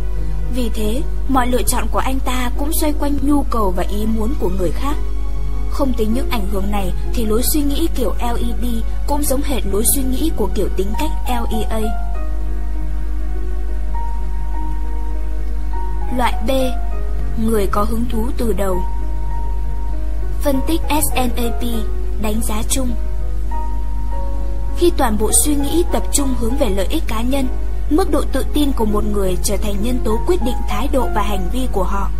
Vì thế, mọi lựa chọn của anh ta cũng xoay quanh nhu cầu và ý muốn của người khác. Không tính những ảnh hưởng này thì lối suy nghĩ kiểu LED cũng giống hệt lối suy nghĩ của kiểu tính cách LEA. Loại B người có hứng thú từ đầu. Phân tích SNAP, đánh giá chung. Khi toàn bộ suy nghĩ tập trung hướng về lợi ích cá nhân, mức độ tự tin của một người trở thành nhân tố quyết định thái độ và hành vi của họ.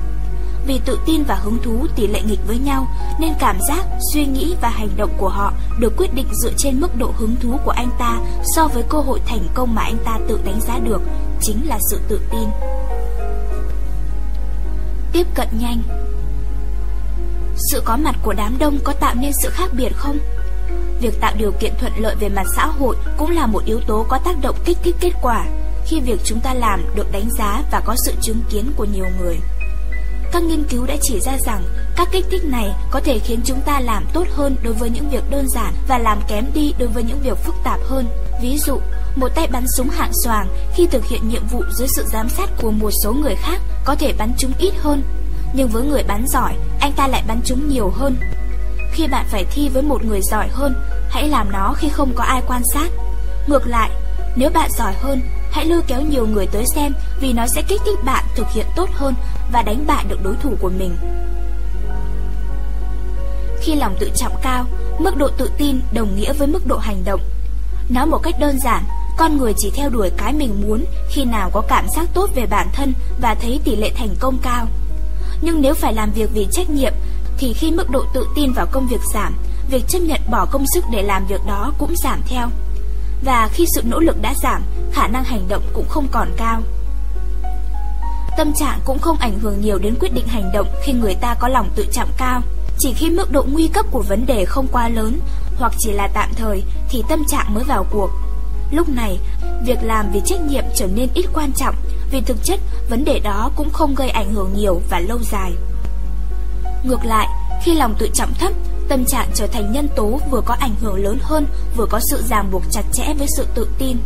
Vì tự tin và hứng thú tỷ lệ nghịch với nhau, nên cảm giác, suy nghĩ và hành động của họ được quyết định dựa trên mức độ hứng thú của anh ta so với cơ hội thành công mà anh ta tự đánh giá được, chính là sự tự tin tiếp cận nhanh. Sự có mặt của đám đông có tạo nên sự khác biệt không? Việc tạo điều kiện thuận lợi về mặt xã hội cũng là một yếu tố có tác động kích thích kết quả khi việc chúng ta làm được đánh giá và có sự chứng kiến của nhiều người. Các nghiên cứu đã chỉ ra rằng các kích thích này có thể khiến chúng ta làm tốt hơn đối với những việc đơn giản và làm kém đi đối với những việc phức tạp hơn. Ví dụ, một tay bắn súng hạng xoàng khi thực hiện nhiệm vụ dưới sự giám sát của một số người khác có thể bắn chúng ít hơn, nhưng với người bắn giỏi, anh ta lại bắn chúng nhiều hơn. Khi bạn phải thi với một người giỏi hơn, hãy làm nó khi không có ai quan sát. Ngược lại, nếu bạn giỏi hơn, hãy lôi kéo nhiều người tới xem vì nó sẽ kích thích bạn thực hiện tốt hơn và đánh bại được đối thủ của mình. Khi lòng tự trọng cao, mức độ tự tin đồng nghĩa với mức độ hành động. Nói một cách đơn giản, con người chỉ theo đuổi cái mình muốn khi nào có cảm giác tốt về bản thân và thấy tỷ lệ thành công cao. Nhưng nếu phải làm việc vì trách nhiệm, thì khi mức độ tự tin vào công việc giảm, việc chấp nhận bỏ công sức để làm việc đó cũng giảm theo. Và khi sự nỗ lực đã giảm, khả năng hành động cũng không còn cao. Tâm trạng cũng không ảnh hưởng nhiều đến quyết định hành động khi người ta có lòng tự trọng cao. Chỉ khi mức độ nguy cấp của vấn đề không quá lớn hoặc chỉ là tạm thời thì tâm trạng mới vào cuộc. Lúc này, việc làm vì trách nhiệm trở nên ít quan trọng vì thực chất vấn đề đó cũng không gây ảnh hưởng nhiều và lâu dài. Ngược lại, khi lòng tự trọng thấp, tâm trạng trở thành nhân tố vừa có ảnh hưởng lớn hơn, vừa có sự ràng buộc chặt chẽ với sự tự tin.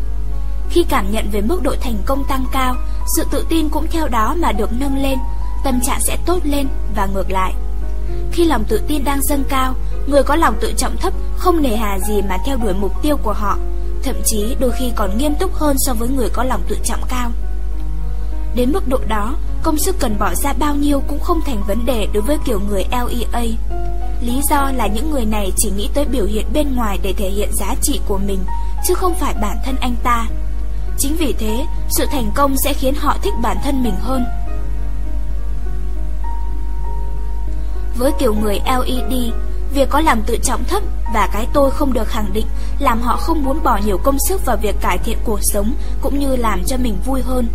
Khi cảm nhận về mức độ thành công tăng cao, sự tự tin cũng theo đó mà được nâng lên, tâm trạng sẽ tốt lên và ngược lại. Khi lòng tự tin đang dâng cao, người có lòng tự trọng thấp không nề hà gì mà theo đuổi mục tiêu của họ, thậm chí đôi khi còn nghiêm túc hơn so với người có lòng tự trọng cao. Đến mức độ đó, công sức cần bỏ ra bao nhiêu cũng không thành vấn đề đối với kiểu người LEA. Lý do là những người này chỉ nghĩ tới biểu hiện bên ngoài để thể hiện giá trị của mình, chứ không phải bản thân anh ta. Chính vì thế, sự thành công sẽ khiến họ thích bản thân mình hơn. Với kiểu người LED, việc có làm tự trọng thấp và cái tôi không được khẳng định làm họ không muốn bỏ nhiều công sức vào việc cải thiện cuộc sống cũng như làm cho mình vui hơn.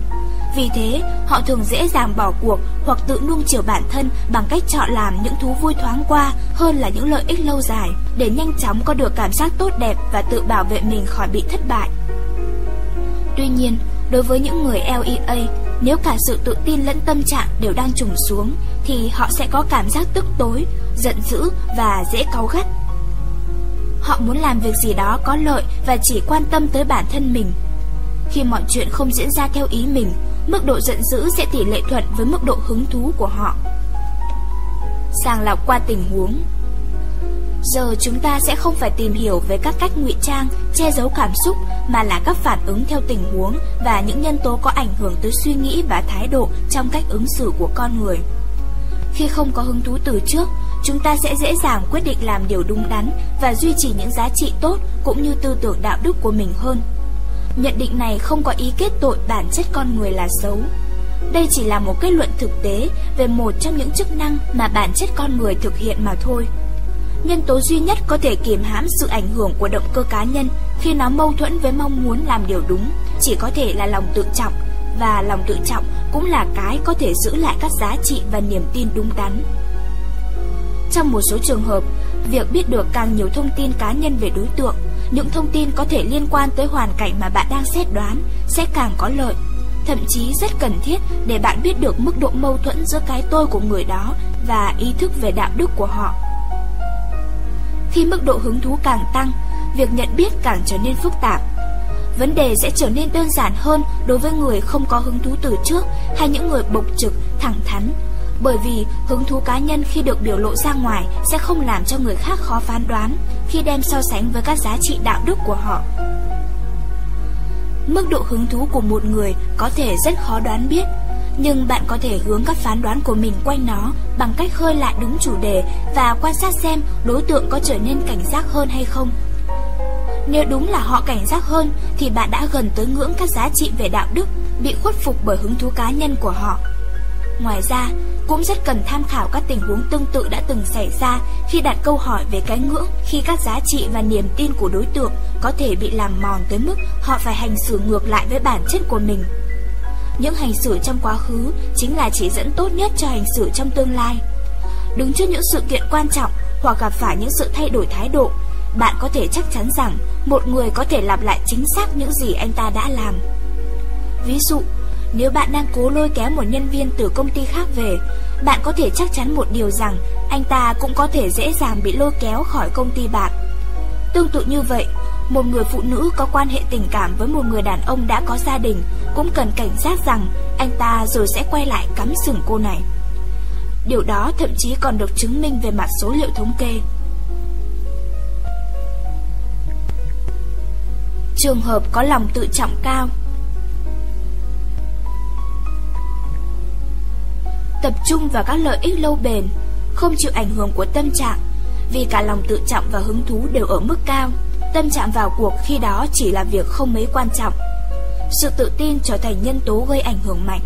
Vì thế, họ thường dễ dàng bỏ cuộc hoặc tự nuông chiều bản thân bằng cách chọn làm những thú vui thoáng qua hơn là những lợi ích lâu dài, để nhanh chóng có được cảm giác tốt đẹp và tự bảo vệ mình khỏi bị thất bại. Tuy nhiên, đối với những người LEA, nếu cả sự tự tin lẫn tâm trạng đều đang trùng xuống, thì họ sẽ có cảm giác tức tối, giận dữ và dễ cáu gắt. Họ muốn làm việc gì đó có lợi và chỉ quan tâm tới bản thân mình. Khi mọi chuyện không diễn ra theo ý mình, mức độ giận dữ sẽ tỷ lệ thuận với mức độ hứng thú của họ. Sàng lọc qua tình huống Giờ chúng ta sẽ không phải tìm hiểu về các cách ngụy trang, che giấu cảm xúc mà là các phản ứng theo tình huống và những nhân tố có ảnh hưởng tới suy nghĩ và thái độ trong cách ứng xử của con người. Khi không có hứng thú từ trước, chúng ta sẽ dễ dàng quyết định làm điều đúng đắn và duy trì những giá trị tốt cũng như tư tưởng đạo đức của mình hơn. Nhận định này không có ý kết tội bản chất con người là xấu. Đây chỉ là một kết luận thực tế về một trong những chức năng mà bản chất con người thực hiện mà thôi. Nhân tố duy nhất có thể kiềm hãm sự ảnh hưởng của động cơ cá nhân khi nó mâu thuẫn với mong muốn làm điều đúng chỉ có thể là lòng tự trọng và lòng tự trọng cũng là cái có thể giữ lại các giá trị và niềm tin đúng đắn. Trong một số trường hợp, việc biết được càng nhiều thông tin cá nhân về đối tượng, những thông tin có thể liên quan tới hoàn cảnh mà bạn đang xét đoán sẽ càng có lợi. Thậm chí rất cần thiết để bạn biết được mức độ mâu thuẫn giữa cái tôi của người đó và ý thức về đạo đức của họ. Khi mức độ hứng thú càng tăng, việc nhận biết càng trở nên phức tạp. Vấn đề sẽ trở nên đơn giản hơn đối với người không có hứng thú từ trước hay những người bộc trực, thẳng thắn. Bởi vì hứng thú cá nhân khi được biểu lộ ra ngoài sẽ không làm cho người khác khó phán đoán khi đem so sánh với các giá trị đạo đức của họ. Mức độ hứng thú của một người có thể rất khó đoán biết, nhưng bạn có thể hướng các phán đoán của mình quanh nó bằng cách khơi lại đúng chủ đề và quan sát xem đối tượng có trở nên cảnh giác hơn hay không. Nếu đúng là họ cảnh giác hơn thì bạn đã gần tới ngưỡng các giá trị về đạo đức bị khuất phục bởi hứng thú cá nhân của họ. Ngoài ra, cũng rất cần tham khảo các tình huống tương tự đã từng xảy ra khi đặt câu hỏi về cái ngưỡng khi các giá trị và niềm tin của đối tượng có thể bị làm mòn tới mức họ phải hành xử ngược lại với bản chất của mình. Những hành xử trong quá khứ chính là chỉ dẫn tốt nhất cho hành xử trong tương lai. Đứng trước những sự kiện quan trọng hoặc gặp phải những sự thay đổi thái độ, bạn có thể chắc chắn rằng một người có thể lặp lại chính xác những gì anh ta đã làm. Ví dụ, nếu bạn đang cố lôi kéo một nhân viên từ công ty khác về, bạn có thể chắc chắn một điều rằng anh ta cũng có thể dễ dàng bị lôi kéo khỏi công ty bạn. Tương tự như vậy, một người phụ nữ có quan hệ tình cảm với một người đàn ông đã có gia đình cũng cần cảnh giác rằng anh ta rồi sẽ quay lại cắm sừng cô này. Điều đó thậm chí còn được chứng minh về mặt số liệu thống kê. Trường hợp có lòng tự trọng cao Tập trung vào các lợi ích lâu bền Không chịu ảnh hưởng của tâm trạng Vì cả lòng tự trọng và hứng thú đều ở mức cao. Tâm trạng vào cuộc khi đó chỉ là việc không mấy quan trọng. Sự tự tin trở thành nhân tố gây ảnh hưởng mạnh.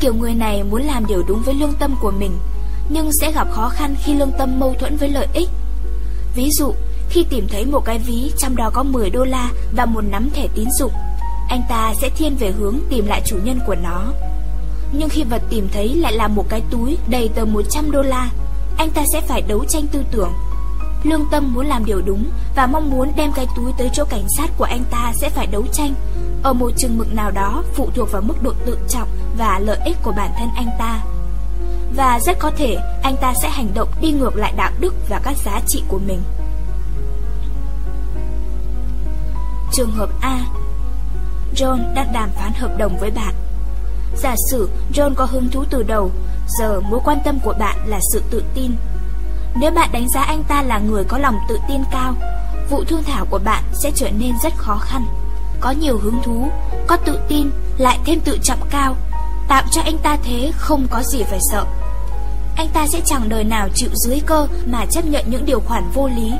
Kiểu người này muốn làm điều đúng với lương tâm của mình Nhưng sẽ gặp khó khăn khi lương tâm mâu thuẫn với lợi ích. Ví dụ, khi tìm thấy một cái ví trong đó có 10 đô la và một nắm thẻ tín dụng Anh ta sẽ thiên về hướng tìm lại chủ nhân của nó. Nhưng khi vật tìm thấy lại là một cái túi đầy tờ 100 đô la, Anh ta sẽ phải đấu tranh tư tưởng Lương tâm muốn làm điều đúng và mong muốn đem cái túi tới chỗ cảnh sát của anh ta sẽ phải đấu tranh. Ở một chừng mực nào đó phụ thuộc vào mức độ tự trọng và lợi ích của bản thân anh ta. Và rất có thể anh ta sẽ hành động đi ngược lại đạo đức và các giá trị của mình. Trường hợp A John đang đàm phán hợp đồng với bạn Giả sử John có hứng thú từ đầu Giờ mối quan tâm của bạn là sự tự tin nếu bạn đánh giá anh ta là người có lòng tự tin cao, vụ thương thảo của bạn sẽ trở nên rất khó khăn. Có nhiều hứng thú, có tự tin, lại thêm tự trọng cao, tạo cho anh ta thế không có gì phải sợ. Anh ta sẽ chẳng đời nào chịu dưới cơ mà chấp nhận những điều khoản vô lý.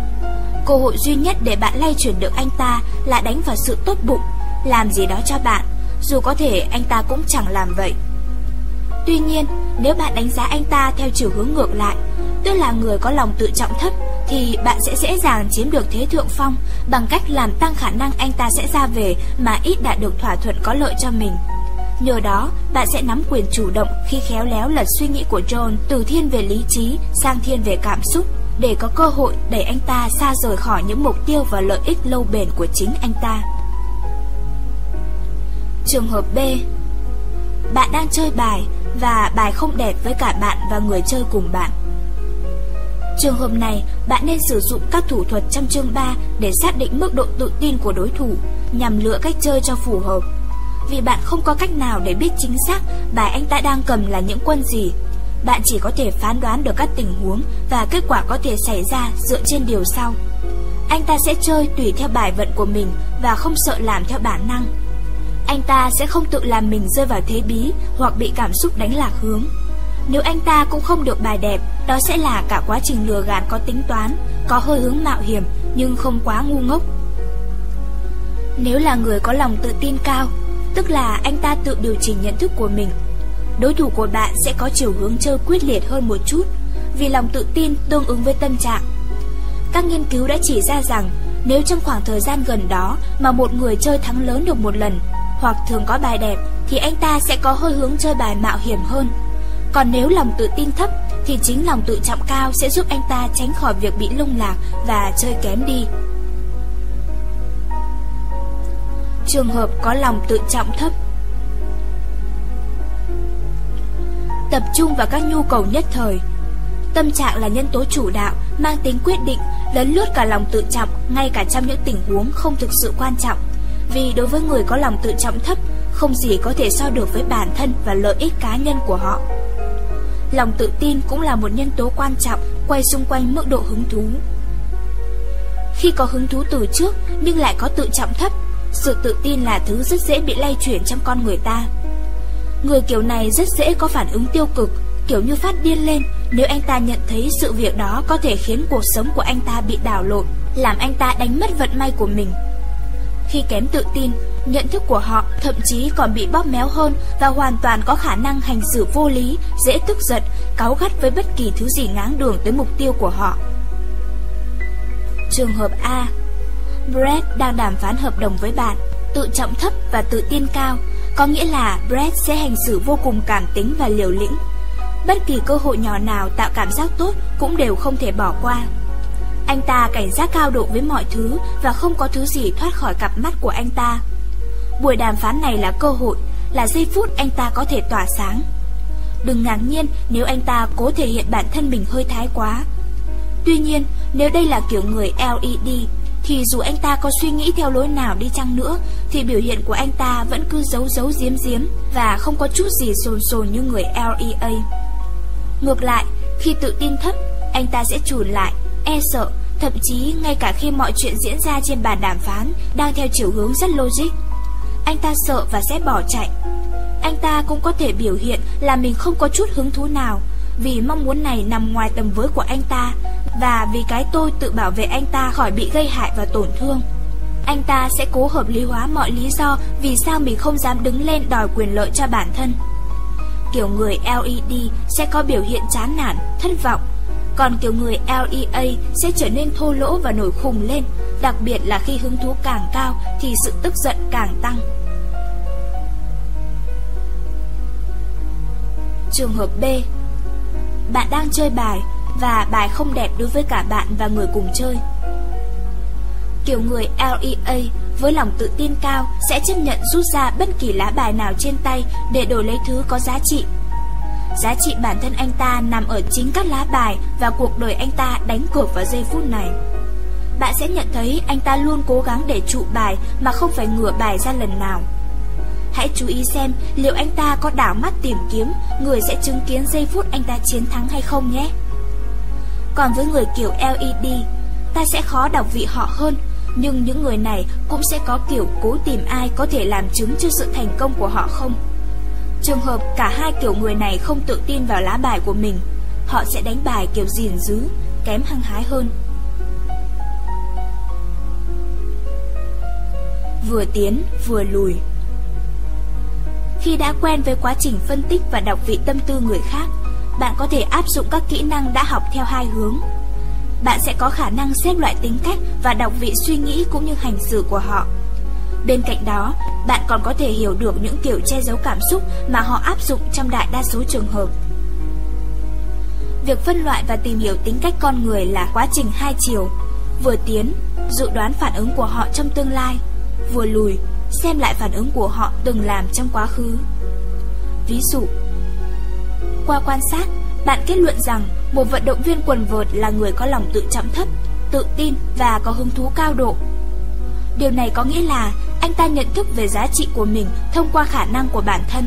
Cơ hội duy nhất để bạn lay chuyển được anh ta là đánh vào sự tốt bụng, làm gì đó cho bạn, dù có thể anh ta cũng chẳng làm vậy. Tuy nhiên, nếu bạn đánh giá anh ta theo chiều hướng ngược lại, tức là người có lòng tự trọng thấp, thì bạn sẽ dễ dàng chiếm được thế thượng phong bằng cách làm tăng khả năng anh ta sẽ ra về mà ít đạt được thỏa thuận có lợi cho mình. Nhờ đó, bạn sẽ nắm quyền chủ động khi khéo léo lật suy nghĩ của John từ thiên về lý trí sang thiên về cảm xúc, để có cơ hội đẩy anh ta xa rời khỏi những mục tiêu và lợi ích lâu bền của chính anh ta. Trường hợp B Bạn đang chơi bài và bài không đẹp với cả bạn và người chơi cùng bạn. Trường hợp này, bạn nên sử dụng các thủ thuật trong chương 3 để xác định mức độ tự tin của đối thủ, nhằm lựa cách chơi cho phù hợp. Vì bạn không có cách nào để biết chính xác bài anh ta đang cầm là những quân gì. Bạn chỉ có thể phán đoán được các tình huống và kết quả có thể xảy ra dựa trên điều sau. Anh ta sẽ chơi tùy theo bài vận của mình và không sợ làm theo bản năng. Anh ta sẽ không tự làm mình rơi vào thế bí hoặc bị cảm xúc đánh lạc hướng. Nếu anh ta cũng không được bài đẹp, đó sẽ là cả quá trình lừa gạt có tính toán, có hơi hướng mạo hiểm nhưng không quá ngu ngốc. Nếu là người có lòng tự tin cao, tức là anh ta tự điều chỉnh nhận thức của mình. Đối thủ của bạn sẽ có chiều hướng chơi quyết liệt hơn một chút, vì lòng tự tin tương ứng với tâm trạng. Các nghiên cứu đã chỉ ra rằng nếu trong khoảng thời gian gần đó mà một người chơi thắng lớn được một lần, hoặc thường có bài đẹp, thì anh ta sẽ có hơi hướng chơi bài mạo hiểm hơn. Còn nếu lòng tự tin thấp, thì chính lòng tự trọng cao sẽ giúp anh ta tránh khỏi việc bị lung lạc và chơi kém đi. Trường hợp có lòng tự trọng thấp Tập trung vào các nhu cầu nhất thời Tâm trạng là nhân tố chủ đạo, mang tính quyết định, lấn lướt cả lòng tự trọng ngay cả trong những tình huống không thực sự quan trọng. Vì đối với người có lòng tự trọng thấp, không gì có thể so được với bản thân và lợi ích cá nhân của họ. Lòng tự tin cũng là một nhân tố quan trọng quay xung quanh mức độ hứng thú. Khi có hứng thú từ trước nhưng lại có tự trọng thấp, sự tự tin là thứ rất dễ bị lay chuyển trong con người ta. Người kiểu này rất dễ có phản ứng tiêu cực, kiểu như phát điên lên nếu anh ta nhận thấy sự việc đó có thể khiến cuộc sống của anh ta bị đảo lộn, làm anh ta đánh mất vận may của mình. Khi kém tự tin, nhận thức của họ thậm chí còn bị bóp méo hơn và hoàn toàn có khả năng hành xử vô lý, dễ tức giận, cáu gắt với bất kỳ thứ gì ngáng đường tới mục tiêu của họ. Trường hợp A Brad đang đàm phán hợp đồng với bạn, tự trọng thấp và tự tin cao, có nghĩa là Brad sẽ hành xử vô cùng cảm tính và liều lĩnh. Bất kỳ cơ hội nhỏ nào tạo cảm giác tốt cũng đều không thể bỏ qua. Anh ta cảnh giác cao độ với mọi thứ và không có thứ gì thoát khỏi cặp mắt của anh ta. Buổi đàm phán này là cơ hội, là giây phút anh ta có thể tỏa sáng. Đừng ngạc nhiên nếu anh ta cố thể hiện bản thân mình hơi thái quá. Tuy nhiên, nếu đây là kiểu người LED, thì dù anh ta có suy nghĩ theo lối nào đi chăng nữa, thì biểu hiện của anh ta vẫn cứ giấu giấu giếm giếm và không có chút gì sồn sồn như người LEA. Ngược lại, khi tự tin thấp, anh ta sẽ chùn lại, e sợ, thậm chí ngay cả khi mọi chuyện diễn ra trên bàn đàm phán đang theo chiều hướng rất logic. Anh ta sợ và sẽ bỏ chạy. Anh ta cũng có thể biểu hiện là mình không có chút hứng thú nào, vì mong muốn này nằm ngoài tầm với của anh ta, và vì cái tôi tự bảo vệ anh ta khỏi bị gây hại và tổn thương. Anh ta sẽ cố hợp lý hóa mọi lý do vì sao mình không dám đứng lên đòi quyền lợi cho bản thân. Kiểu người LED sẽ có biểu hiện chán nản, thất vọng, còn kiểu người LEA sẽ trở nên thô lỗ và nổi khùng lên, đặc biệt là khi hứng thú càng cao thì sự tức giận càng tăng. Trường hợp B Bạn đang chơi bài và bài không đẹp đối với cả bạn và người cùng chơi. Kiểu người LEA với lòng tự tin cao sẽ chấp nhận rút ra bất kỳ lá bài nào trên tay để đổi lấy thứ có giá trị. Giá trị bản thân anh ta nằm ở chính các lá bài và cuộc đời anh ta đánh cược vào giây phút này. Bạn sẽ nhận thấy anh ta luôn cố gắng để trụ bài mà không phải ngửa bài ra lần nào. Hãy chú ý xem liệu anh ta có đảo mắt tìm kiếm người sẽ chứng kiến giây phút anh ta chiến thắng hay không nhé. Còn với người kiểu LED, ta sẽ khó đọc vị họ hơn, nhưng những người này cũng sẽ có kiểu cố tìm ai có thể làm chứng cho sự thành công của họ không. Trường hợp cả hai kiểu người này không tự tin vào lá bài của mình, họ sẽ đánh bài kiểu gìn giữ, kém hăng hái hơn. Vừa tiến, vừa lùi Khi đã quen với quá trình phân tích và đọc vị tâm tư người khác, bạn có thể áp dụng các kỹ năng đã học theo hai hướng. Bạn sẽ có khả năng xếp loại tính cách và đọc vị suy nghĩ cũng như hành xử của họ. Bên cạnh đó, bạn còn có thể hiểu được những kiểu che giấu cảm xúc mà họ áp dụng trong đại đa số trường hợp. Việc phân loại và tìm hiểu tính cách con người là quá trình hai chiều, vừa tiến, dự đoán phản ứng của họ trong tương lai, vừa lùi, xem lại phản ứng của họ từng làm trong quá khứ. Ví dụ, qua quan sát, bạn kết luận rằng một vận động viên quần vợt là người có lòng tự trọng thấp, tự tin và có hứng thú cao độ. Điều này có nghĩa là anh ta nhận thức về giá trị của mình thông qua khả năng của bản thân.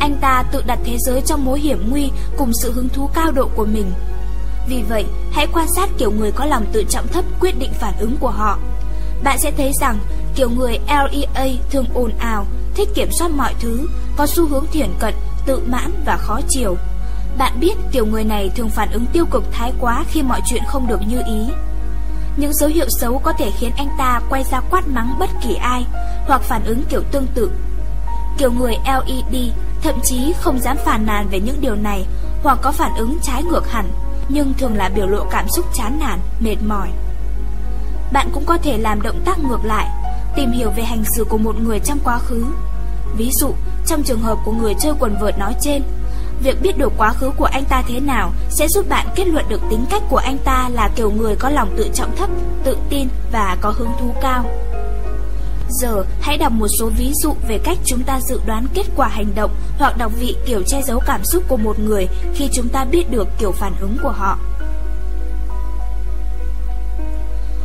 Anh ta tự đặt thế giới trong mối hiểm nguy cùng sự hứng thú cao độ của mình. Vì vậy, hãy quan sát kiểu người có lòng tự trọng thấp quyết định phản ứng của họ. Bạn sẽ thấy rằng kiểu người LEA thường ồn ào, thích kiểm soát mọi thứ, có xu hướng thiển cận, tự mãn và khó chiều. Bạn biết kiểu người này thường phản ứng tiêu cực thái quá khi mọi chuyện không được như ý. Những dấu hiệu xấu có thể khiến anh ta quay ra quát mắng bất kỳ ai, hoặc phản ứng kiểu tương tự. Kiểu người LED thậm chí không dám phàn nàn về những điều này, hoặc có phản ứng trái ngược hẳn, nhưng thường là biểu lộ cảm xúc chán nản, mệt mỏi. Bạn cũng có thể làm động tác ngược lại, tìm hiểu về hành xử của một người trong quá khứ. Ví dụ, trong trường hợp của người chơi quần vợt nói trên, Việc biết được quá khứ của anh ta thế nào sẽ giúp bạn kết luận được tính cách của anh ta là kiểu người có lòng tự trọng thấp, tự tin và có hứng thú cao. Giờ hãy đọc một số ví dụ về cách chúng ta dự đoán kết quả hành động hoặc đọc vị kiểu che giấu cảm xúc của một người khi chúng ta biết được kiểu phản ứng của họ.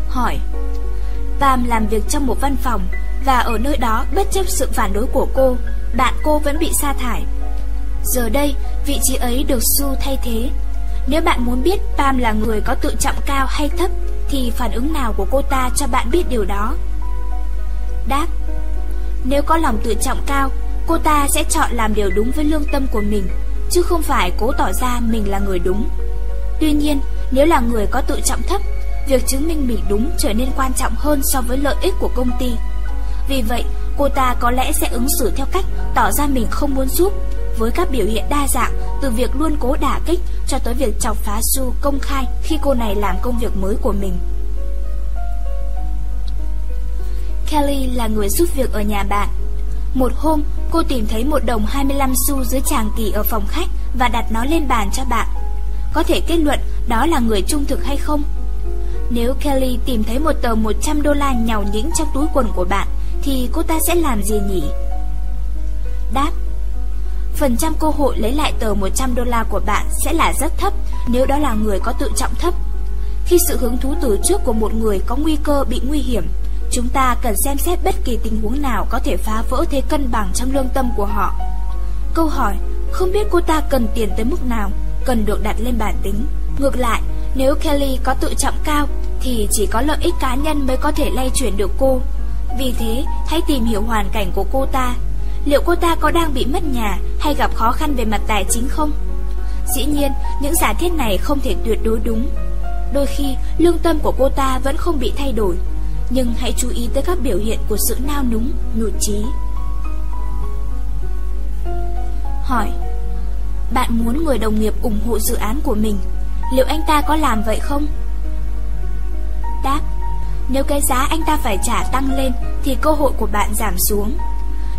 Hỏi Pam làm việc trong một văn phòng và ở nơi đó bất chấp sự phản đối của cô, bạn cô vẫn bị sa thải. Giờ đây, vị trí ấy được Su thay thế. Nếu bạn muốn biết Pam là người có tự trọng cao hay thấp, thì phản ứng nào của cô ta cho bạn biết điều đó? Đáp Nếu có lòng tự trọng cao, cô ta sẽ chọn làm điều đúng với lương tâm của mình, chứ không phải cố tỏ ra mình là người đúng. Tuy nhiên, nếu là người có tự trọng thấp, việc chứng minh mình đúng trở nên quan trọng hơn so với lợi ích của công ty. Vì vậy, cô ta có lẽ sẽ ứng xử theo cách tỏ ra mình không muốn giúp với các biểu hiện đa dạng từ việc luôn cố đả kích cho tới việc chọc phá Su công khai khi cô này làm công việc mới của mình. Kelly là người giúp việc ở nhà bạn. Một hôm, cô tìm thấy một đồng 25 xu dưới tràng kỳ ở phòng khách và đặt nó lên bàn cho bạn. Có thể kết luận đó là người trung thực hay không? Nếu Kelly tìm thấy một tờ 100 đô la nhào nhĩnh trong túi quần của bạn, thì cô ta sẽ làm gì nhỉ? Đáp phần trăm cơ hội lấy lại tờ 100 đô la của bạn sẽ là rất thấp nếu đó là người có tự trọng thấp. Khi sự hứng thú từ trước của một người có nguy cơ bị nguy hiểm, chúng ta cần xem xét bất kỳ tình huống nào có thể phá vỡ thế cân bằng trong lương tâm của họ. Câu hỏi, không biết cô ta cần tiền tới mức nào, cần được đặt lên bản tính. Ngược lại, nếu Kelly có tự trọng cao, thì chỉ có lợi ích cá nhân mới có thể lay chuyển được cô. Vì thế, hãy tìm hiểu hoàn cảnh của cô ta liệu cô ta có đang bị mất nhà hay gặp khó khăn về mặt tài chính không? Dĩ nhiên, những giả thiết này không thể tuyệt đối đúng. Đôi khi, lương tâm của cô ta vẫn không bị thay đổi, nhưng hãy chú ý tới các biểu hiện của sự nao núng, nhụt chí. Hỏi Bạn muốn người đồng nghiệp ủng hộ dự án của mình, liệu anh ta có làm vậy không? Đáp Nếu cái giá anh ta phải trả tăng lên thì cơ hội của bạn giảm xuống.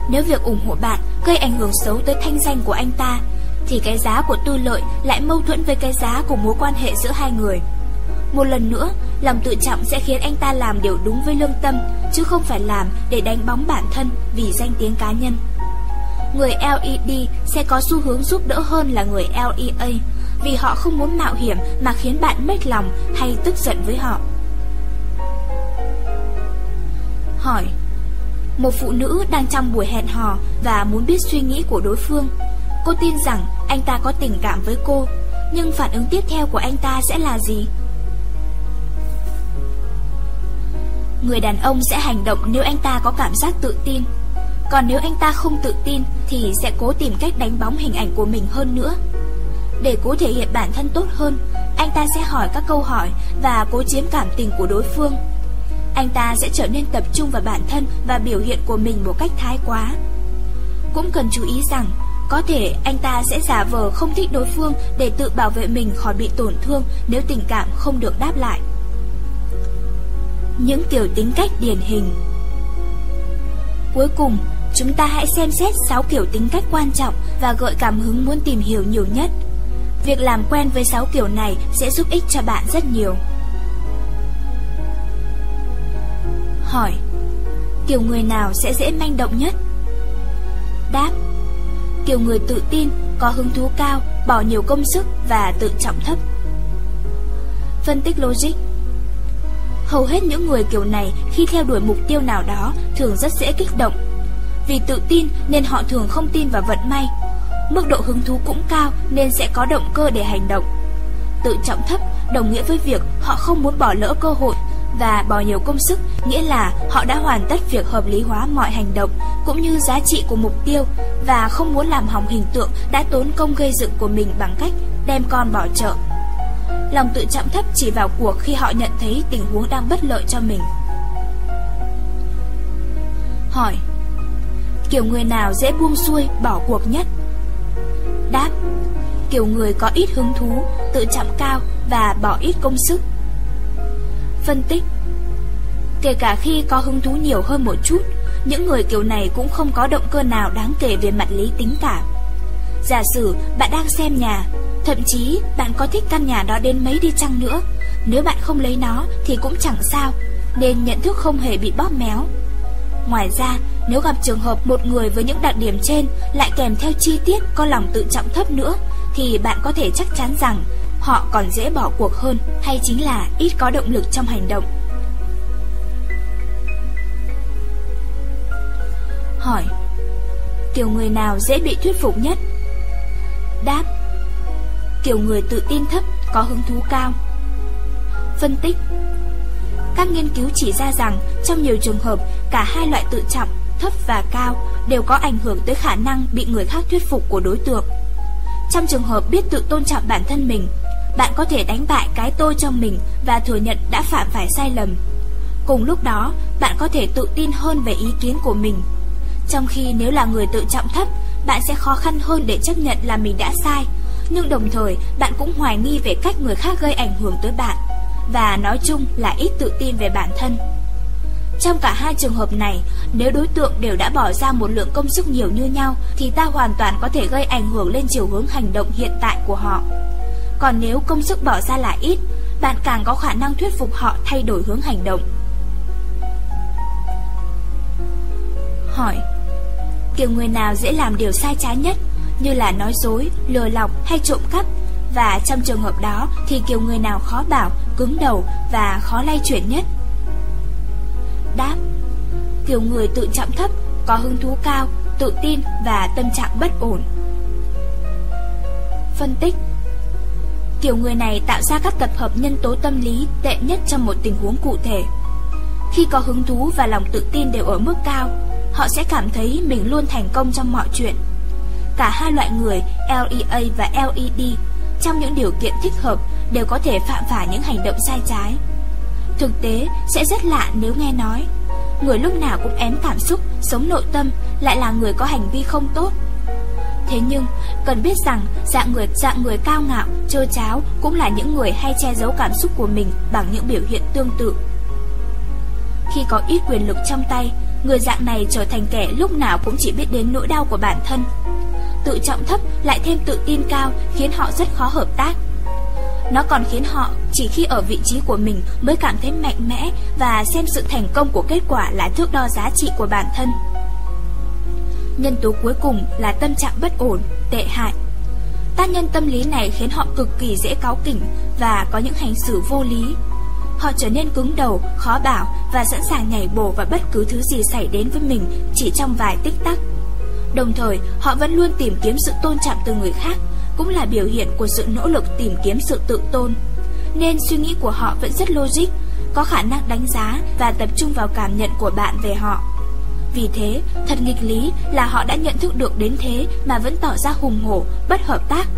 Nếu việc ủng hộ bạn gây ảnh hưởng xấu tới thanh danh của anh ta, thì cái giá của tư lợi lại mâu thuẫn với cái giá của mối quan hệ giữa hai người. Một lần nữa, lòng tự trọng sẽ khiến anh ta làm điều đúng với lương tâm, chứ không phải làm để đánh bóng bản thân vì danh tiếng cá nhân. Người LED sẽ có xu hướng giúp đỡ hơn là người LEA, vì họ không muốn mạo hiểm mà khiến bạn mất lòng hay tức giận với họ. Hỏi một phụ nữ đang trong buổi hẹn hò và muốn biết suy nghĩ của đối phương. Cô tin rằng anh ta có tình cảm với cô, nhưng phản ứng tiếp theo của anh ta sẽ là gì? Người đàn ông sẽ hành động nếu anh ta có cảm giác tự tin. Còn nếu anh ta không tự tin thì sẽ cố tìm cách đánh bóng hình ảnh của mình hơn nữa. Để cố thể hiện bản thân tốt hơn, anh ta sẽ hỏi các câu hỏi và cố chiếm cảm tình của đối phương anh ta sẽ trở nên tập trung vào bản thân và biểu hiện của mình một cách thái quá. Cũng cần chú ý rằng, có thể anh ta sẽ giả vờ không thích đối phương để tự bảo vệ mình khỏi bị tổn thương nếu tình cảm không được đáp lại. Những kiểu tính cách điển hình Cuối cùng, chúng ta hãy xem xét 6 kiểu tính cách quan trọng và gợi cảm hứng muốn tìm hiểu nhiều nhất. Việc làm quen với 6 kiểu này sẽ giúp ích cho bạn rất nhiều. Hỏi Kiểu người nào sẽ dễ manh động nhất? Đáp Kiểu người tự tin, có hứng thú cao, bỏ nhiều công sức và tự trọng thấp. Phân tích logic Hầu hết những người kiểu này khi theo đuổi mục tiêu nào đó thường rất dễ kích động. Vì tự tin nên họ thường không tin vào vận may. Mức độ hứng thú cũng cao nên sẽ có động cơ để hành động. Tự trọng thấp đồng nghĩa với việc họ không muốn bỏ lỡ cơ hội và bỏ nhiều công sức, nghĩa là họ đã hoàn tất việc hợp lý hóa mọi hành động cũng như giá trị của mục tiêu và không muốn làm hỏng hình tượng đã tốn công gây dựng của mình bằng cách đem con bỏ chợ. Lòng tự trọng thấp chỉ vào cuộc khi họ nhận thấy tình huống đang bất lợi cho mình. Hỏi Kiểu người nào dễ buông xuôi, bỏ cuộc nhất? Đáp Kiểu người có ít hứng thú, tự trọng cao và bỏ ít công sức. Phân tích Kể cả khi có hứng thú nhiều hơn một chút, những người kiểu này cũng không có động cơ nào đáng kể về mặt lý tính cả. Giả sử bạn đang xem nhà, thậm chí bạn có thích căn nhà đó đến mấy đi chăng nữa, nếu bạn không lấy nó thì cũng chẳng sao, nên nhận thức không hề bị bóp méo. Ngoài ra, nếu gặp trường hợp một người với những đặc điểm trên lại kèm theo chi tiết có lòng tự trọng thấp nữa, thì bạn có thể chắc chắn rằng họ còn dễ bỏ cuộc hơn hay chính là ít có động lực trong hành động. Hỏi Kiểu người nào dễ bị thuyết phục nhất? Đáp Kiểu người tự tin thấp, có hứng thú cao Phân tích Các nghiên cứu chỉ ra rằng trong nhiều trường hợp cả hai loại tự trọng, thấp và cao đều có ảnh hưởng tới khả năng bị người khác thuyết phục của đối tượng. Trong trường hợp biết tự tôn trọng bản thân mình, bạn có thể đánh bại cái tôi trong mình và thừa nhận đã phạm phải sai lầm. Cùng lúc đó, bạn có thể tự tin hơn về ý kiến của mình. Trong khi nếu là người tự trọng thấp, bạn sẽ khó khăn hơn để chấp nhận là mình đã sai, nhưng đồng thời bạn cũng hoài nghi về cách người khác gây ảnh hưởng tới bạn, và nói chung là ít tự tin về bản thân. Trong cả hai trường hợp này, nếu đối tượng đều đã bỏ ra một lượng công sức nhiều như nhau, thì ta hoàn toàn có thể gây ảnh hưởng lên chiều hướng hành động hiện tại của họ. Còn nếu công sức bỏ ra là ít, bạn càng có khả năng thuyết phục họ thay đổi hướng hành động. Hỏi Kiểu người nào dễ làm điều sai trái nhất, như là nói dối, lừa lọc hay trộm cắp, và trong trường hợp đó thì kiểu người nào khó bảo, cứng đầu và khó lay chuyển nhất? Đáp Kiểu người tự trọng thấp, có hứng thú cao, tự tin và tâm trạng bất ổn. Phân tích Kiểu người này tạo ra các tập hợp nhân tố tâm lý tệ nhất trong một tình huống cụ thể. Khi có hứng thú và lòng tự tin đều ở mức cao, họ sẽ cảm thấy mình luôn thành công trong mọi chuyện. Cả hai loại người LEA và LED trong những điều kiện thích hợp đều có thể phạm phải những hành động sai trái. Thực tế sẽ rất lạ nếu nghe nói Người lúc nào cũng ém cảm xúc, sống nội tâm Lại là người có hành vi không tốt Thế nhưng, cần biết rằng dạng người dạng người cao ngạo, trơ cháo cũng là những người hay che giấu cảm xúc của mình bằng những biểu hiện tương tự. Khi có ít quyền lực trong tay, người dạng này trở thành kẻ lúc nào cũng chỉ biết đến nỗi đau của bản thân. Tự trọng thấp lại thêm tự tin cao khiến họ rất khó hợp tác. Nó còn khiến họ chỉ khi ở vị trí của mình mới cảm thấy mạnh mẽ và xem sự thành công của kết quả là thước đo giá trị của bản thân. Nhân tố cuối cùng là tâm trạng bất ổn, tệ hại. Tác nhân tâm lý này khiến họ cực kỳ dễ cáu kỉnh và có những hành xử vô lý. Họ trở nên cứng đầu, khó bảo và sẵn sàng nhảy bổ vào bất cứ thứ gì xảy đến với mình chỉ trong vài tích tắc. Đồng thời, họ vẫn luôn tìm kiếm sự tôn trọng từ người khác cũng là biểu hiện của sự nỗ lực tìm kiếm sự tự tôn. Nên suy nghĩ của họ vẫn rất logic, có khả năng đánh giá và tập trung vào cảm nhận của bạn về họ. Vì thế, thật nghịch lý là họ đã nhận thức được đến thế mà vẫn tỏ ra hùng hổ, bất hợp tác.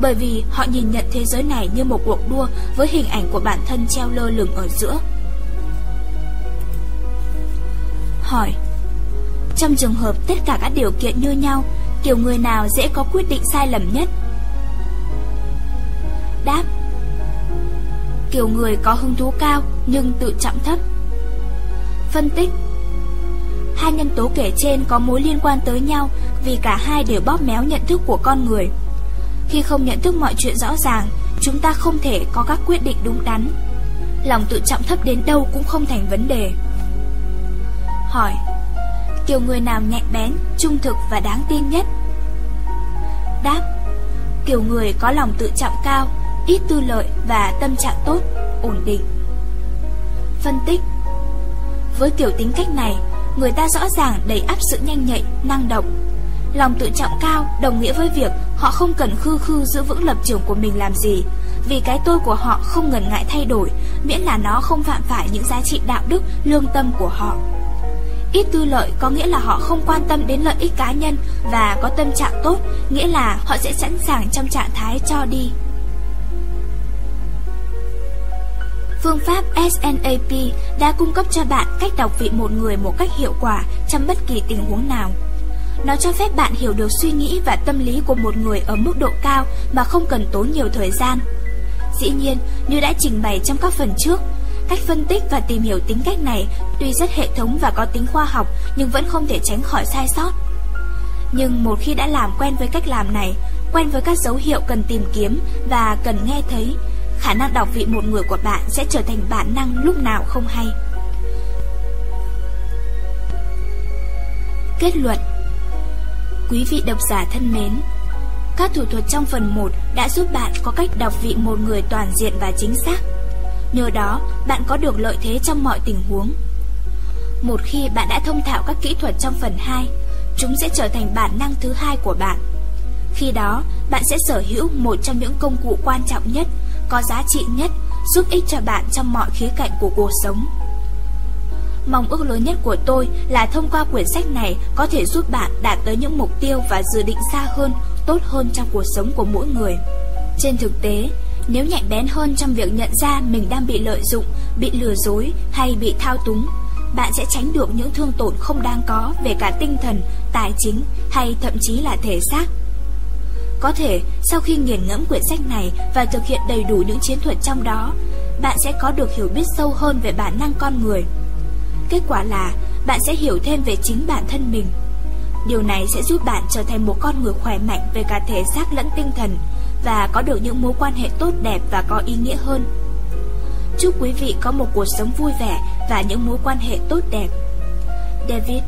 Bởi vì họ nhìn nhận thế giới này như một cuộc đua với hình ảnh của bản thân treo lơ lửng ở giữa. Hỏi Trong trường hợp tất cả các điều kiện như nhau, kiểu người nào dễ có quyết định sai lầm nhất? Đáp Kiểu người có hứng thú cao nhưng tự trọng thấp Phân tích Hai nhân tố kể trên có mối liên quan tới nhau vì cả hai đều bóp méo nhận thức của con người. Khi không nhận thức mọi chuyện rõ ràng, chúng ta không thể có các quyết định đúng đắn. Lòng tự trọng thấp đến đâu cũng không thành vấn đề. hỏi Kiểu người nào nhạy bén, trung thực và đáng tin nhất Đáp Kiểu người có lòng tự trọng cao, ít tư lợi và tâm trạng tốt, ổn định Phân tích Với kiểu tính cách này, người ta rõ ràng đầy áp sự nhanh nhạy, năng động. Lòng tự trọng cao đồng nghĩa với việc họ không cần khư khư giữ vững lập trường của mình làm gì. Vì cái tôi của họ không ngần ngại thay đổi Miễn là nó không phạm phải những giá trị đạo đức, lương tâm của họ. Ít tư lợi có nghĩa là họ không quan tâm đến lợi ích cá nhân Và có tâm trạng tốt Nghĩa là họ sẽ sẵn sàng trong trạng thái cho đi. Phương pháp SNAP đã cung cấp cho bạn cách đọc vị một người một cách hiệu quả trong bất kỳ tình huống nào. Nó cho phép bạn hiểu được suy nghĩ và tâm lý của một người ở mức độ cao mà không cần tốn nhiều thời gian. Dĩ nhiên, như đã trình bày trong các phần trước, cách phân tích và tìm hiểu tính cách này tuy rất hệ thống và có tính khoa học nhưng vẫn không thể tránh khỏi sai sót. Nhưng một khi đã làm quen với cách làm này, quen với các dấu hiệu cần tìm kiếm và cần nghe thấy, khả năng đọc vị một người của bạn sẽ trở thành bản năng lúc nào không hay. Kết luận Quý vị độc giả thân mến, các thủ thuật trong phần 1 đã giúp bạn có cách đọc vị một người toàn diện và chính xác. Nhờ đó, bạn có được lợi thế trong mọi tình huống. Một khi bạn đã thông thạo các kỹ thuật trong phần 2, chúng sẽ trở thành bản năng thứ hai của bạn. Khi đó, bạn sẽ sở hữu một trong những công cụ quan trọng nhất, có giá trị nhất, giúp ích cho bạn trong mọi khía cạnh của cuộc sống. Mong ước lớn nhất của tôi là thông qua quyển sách này có thể giúp bạn đạt tới những mục tiêu và dự định xa hơn, tốt hơn trong cuộc sống của mỗi người. Trên thực tế, nếu nhạy bén hơn trong việc nhận ra mình đang bị lợi dụng, bị lừa dối hay bị thao túng, bạn sẽ tránh được những thương tổn không đáng có về cả tinh thần, tài chính hay thậm chí là thể xác. Có thể, sau khi nghiền ngẫm quyển sách này và thực hiện đầy đủ những chiến thuật trong đó, bạn sẽ có được hiểu biết sâu hơn về bản năng con người. Kết quả là bạn sẽ hiểu thêm về chính bản thân mình. Điều này sẽ giúp bạn trở thành một con người khỏe mạnh về cả thể xác lẫn tinh thần và có được những mối quan hệ tốt đẹp và có ý nghĩa hơn. Chúc quý vị có một cuộc sống vui vẻ và những mối quan hệ tốt đẹp. David